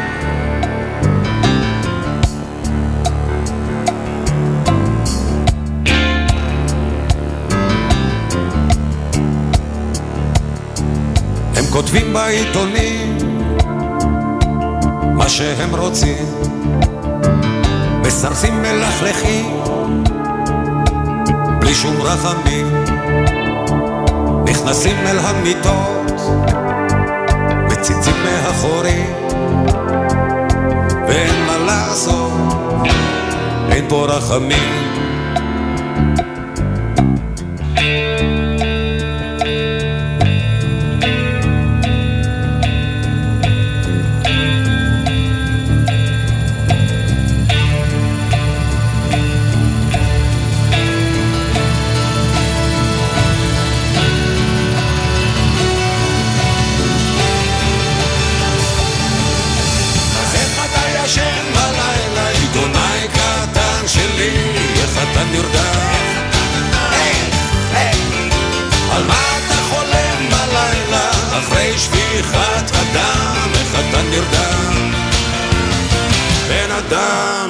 הם כותבים בעיתונים מה שהם רוצים, מסרסים מלכלכים בלי שום רחמים, נכנסים אל המיטות, מציצים מאחורים, ואין מה לעשות, אין פה רחמים.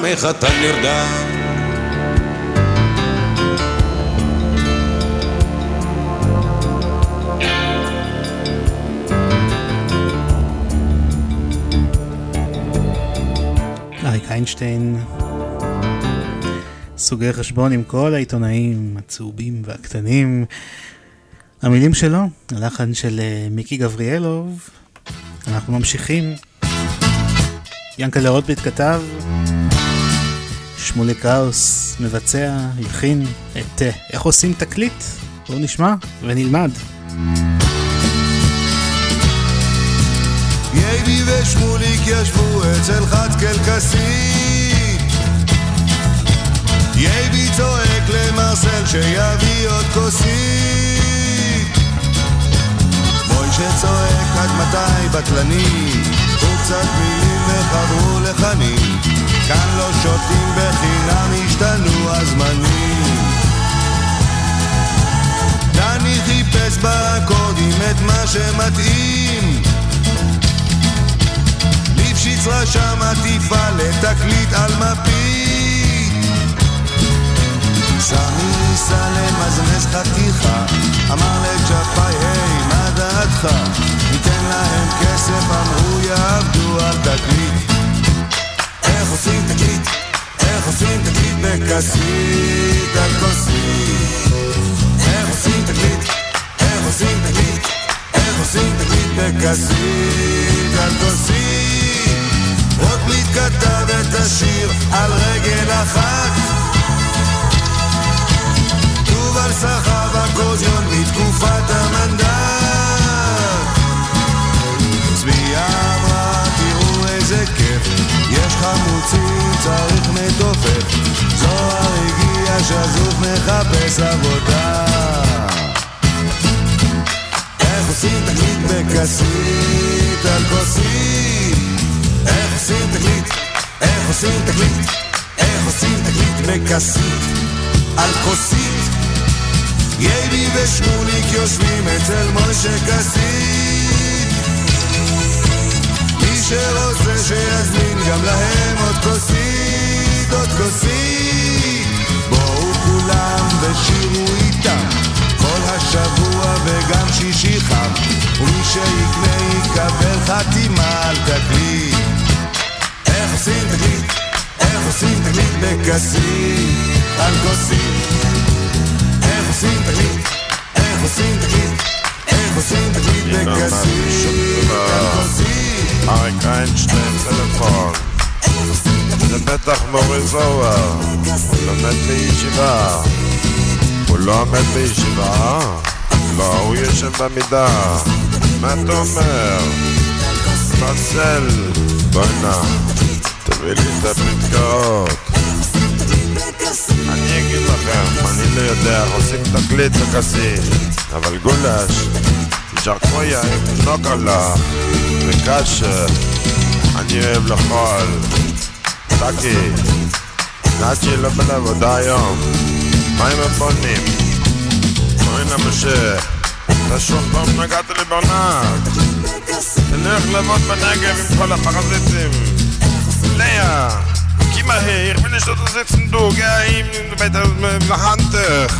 איך אתה נרדם? אריק איינשטיין סוגר חשבון עם כל העיתונאים הצהובים והקטנים. המילים שלו, הלחן של אה, מיקי גבריאלוב. אנחנו ממשיכים. ינקלה רוטבליט כתב, שמולי קראוס מבצע, הלחין את אה, איך עושים תקליט. בואו נשמע ונלמד. ייבי ושמוליק ישבו אצל חת קלקסית ייבי צועק למרסל שיביא עוד כוסית מוישה צועק עד מתי בטלני וקצת מילים וחברו לחנים כאן לא שותים בחינם השתנו הזמנים. דני חי מה שמתאים. ליפשיץ רשם עטיפה לתקליט על מפית. סמי סלם מזמז חתיכה אמר לג'פאי היי מה דעתך? ניתן להם כסף אמרו יעבדו על תקליט עושים תקליט? איך עושים תקליט בכסית על כוסית? איך עושים תקליט? איך עושים תקליט? איך עושים תקליט בכסית על כוסית? רוטבליט כתב את השיר על רגל אחת יובל סחב אקורדיון מתקופת המנדט איזה כיף. יש חמוצים צריך מתופף. זוהר הגיע שזוף מחפש עבודה. איך עושים תקליט בכסית על כוסית? איך עושים תקליט? איך עושים תקליט? איך עושים תקליט בכסית על כוסית? ייבי ושמוליק יושבים אצל משה כסית שרוצה שיזמין גם להם עוד כוסית, עוד כוסית בואו כולם ושירו איתם כל השבוע וגם שישי חם ומי שיקנה יקבל חתימה על תקליט איך עושים תקליט? איך עושים תקליט בכסית על כוסית? איך עושים תקליט? איך עושים תקליט? איך עושים תקליט בכסית על כוסית? אריק איינשטיין טלפון. זה בטח מורי זוהר. הוא לומד בישיבה. הוא לא עומד בישיבה? לא, הוא ישן במידה. מה אתה אומר? פסל בוא'נה תביא לי את הפתקאות אני אגיד לכם, אני לא יודע עושים תקליט בכסית אבל גולש, ז'רקויה עם נוקלה וקשה אני אוהב לאכול טאקי נאצ'י לא בא לעבודה היום מה עם הבונים? אוי משה אתה שוב פעם נגעת לי בארנק תלך לעבוד בנגב עם כל הפרזיטים לאה geh mal her, ich will nicht dort sitzen, du, geh ihm bei der Handtuch.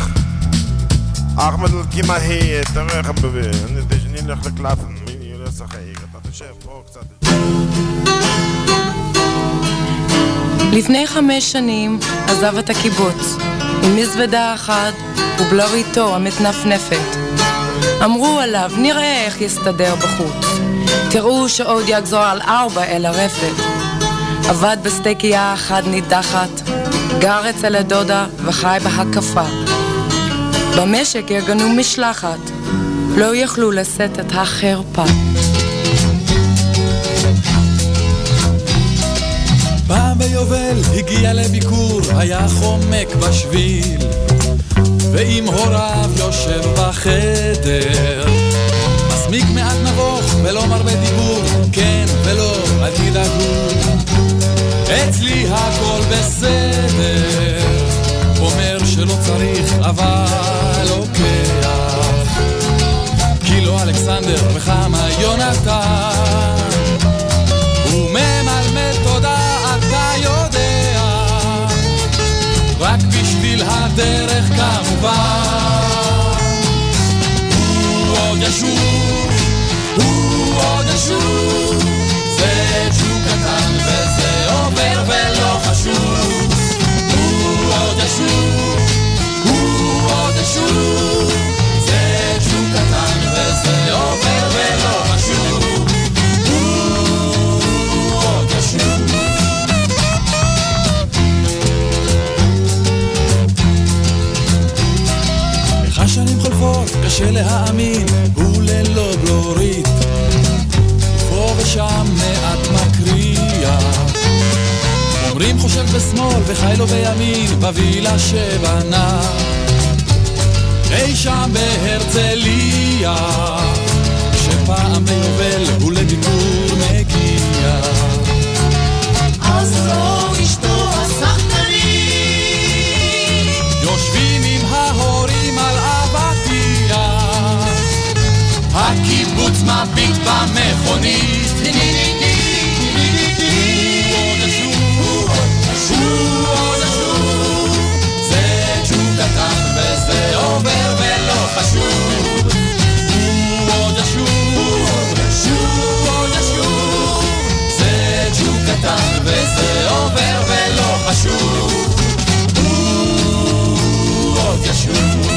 אחמד, geh mal her, תראה איך אני אלך לקלפן, אני הולך לשחק, אתה תשב פה קצת. לפני חמש שנים עזב את הקיבוץ עם מזוודה אחת ובלור איתו המתנפנפת. אמרו עליו, נראה איך יסתדר בחוץ. תראו שעוד יגזור על ארבע אל הרפת. עבד בסטייקייה אחת נידחת, גר אצל הדודה וחי בהקפה. במשק יגנו משלחת, לא יכלו לשאת את החרפה. פעם ביובל הגיע לביקור, היה חומק בשביל, ועם הוריו יושב בחדר. מסמיק מעט נבוך ולא מרבה דיבור, כן ולא, אל תדאגו. אצלי הכל בסדר, אומר שלא צריך אבל אלכסנדר וכמה יונתן, הוא ממלמל תודה אתה יודע, רק בשביל הדרך כמובן. הוא עוד ישוב, הוא עוד ישוב, חושב בשמאל וחי לו בימין, בווילה שבנה. אי שם בהרצליה, שפעם ביובל הוא לביקור מגיע. אז זו אשתו הסחטנית יושבים עם ההורים על אבטיח. אז מביט במכונית חשוב הוא עוד ישוב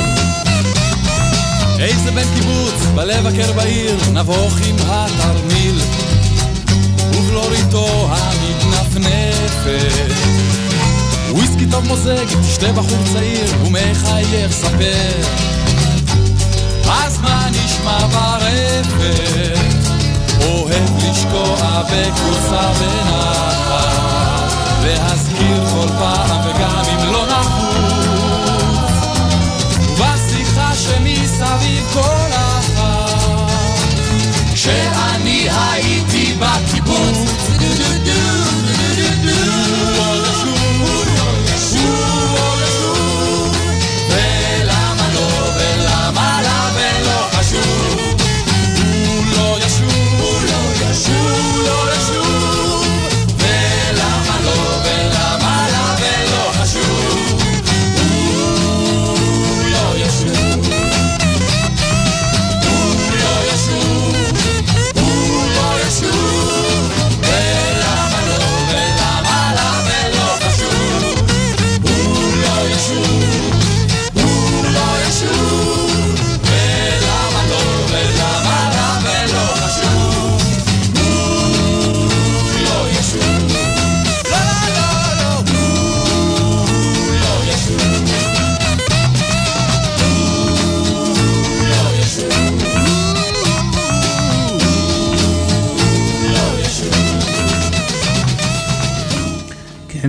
איזה בן קיבוץ בלב הקר בעיר נבוך עם התרמיל. ובלוריתו המתנפנפת וויסקי טוב מוזג, תשתה בחור צעיר ומחייך ספר. אז מה נשמע ברפת? אוהב לשקוע בכורסה בנחת להזכיר כל פעם וגם אם לא נחוץ. ובשיחה שמסביב כל אחת. כשאני הייתי בקיבוץ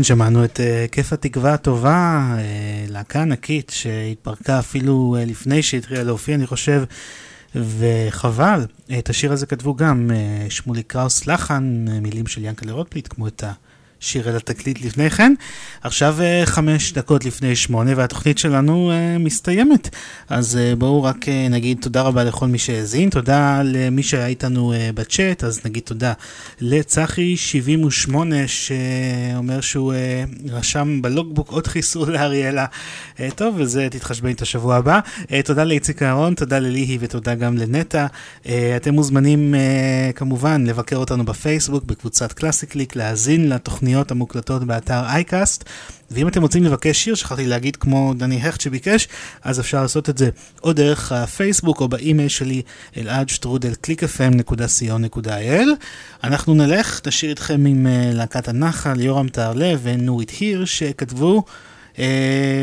שמענו את uh, כיף התקווה הטובה, uh, להקה ענקית שהתפרקה אפילו uh, לפני שהתחילה להופיע, אני חושב, וחבל. את השיר הזה כתבו גם uh, שמולי קראוס לחן, מילים של ינקלה רוטבליט, כמו את השיר אל התקליט לפני כן. עכשיו uh, חמש דקות לפני שמונה, והתוכנית שלנו uh, מסתיימת. אז uh, בואו רק נגיד תודה רבה לכל מי שהאזין, תודה למי שהיה איתנו בצ'אט, אז נגיד תודה לצחי 78 שאומר שהוא רשם ב logbook עוד חיסול לאריאלה. טוב, וזה תתחשבן את השבוע הבא. תודה לאיציק אהרון, תודה לליהי ותודה גם לנטע. אתם מוזמנים כמובן לבקר אותנו בפייסבוק, בקבוצת קלאסי קליק, להאזין לתוכניות המוקלטות באתר icast. ואם אתם רוצים לבקש שיר, שכחתי להגיד כמו דני הכט שביקש, אז אפשר לעשות את זה או דרך הפייסבוק או באימייל שלי, אלעד שטרודל clickfm.co.il. אנחנו נלך, נשאיר איתכם עם uh, להקת הנחל, יורם טהרלב ונורית הירש שכתבו. Uh,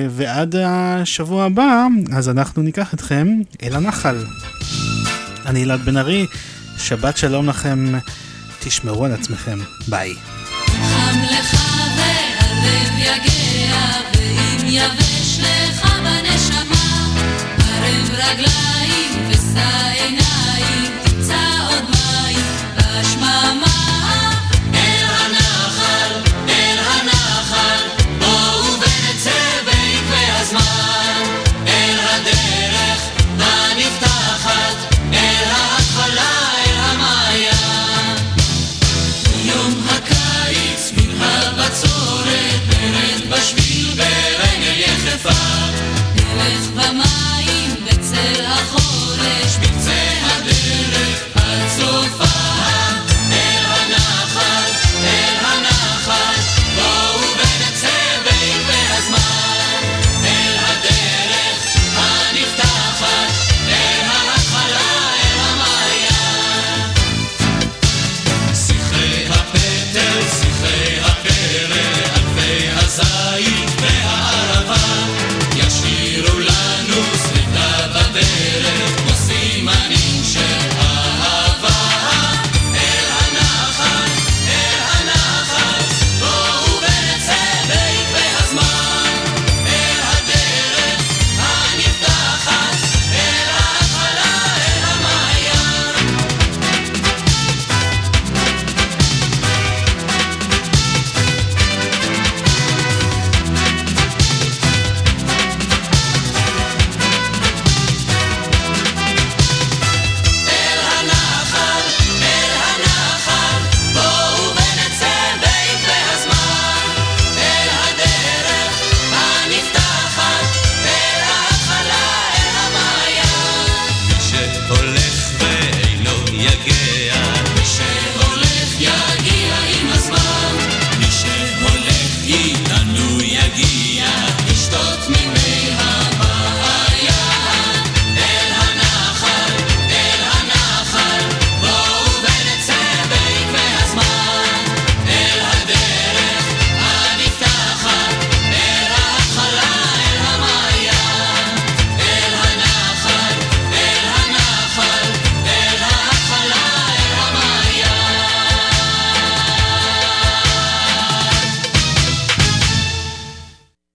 ועד השבוע הבא, אז אנחנו ניקח אתכם אל הנחל. אני אלעד בן ארי, שבת שלום לכם, תשמרו על עצמכם, ביי. גם יגע, יבש לך בנשמה, ערב רגליים וסייע.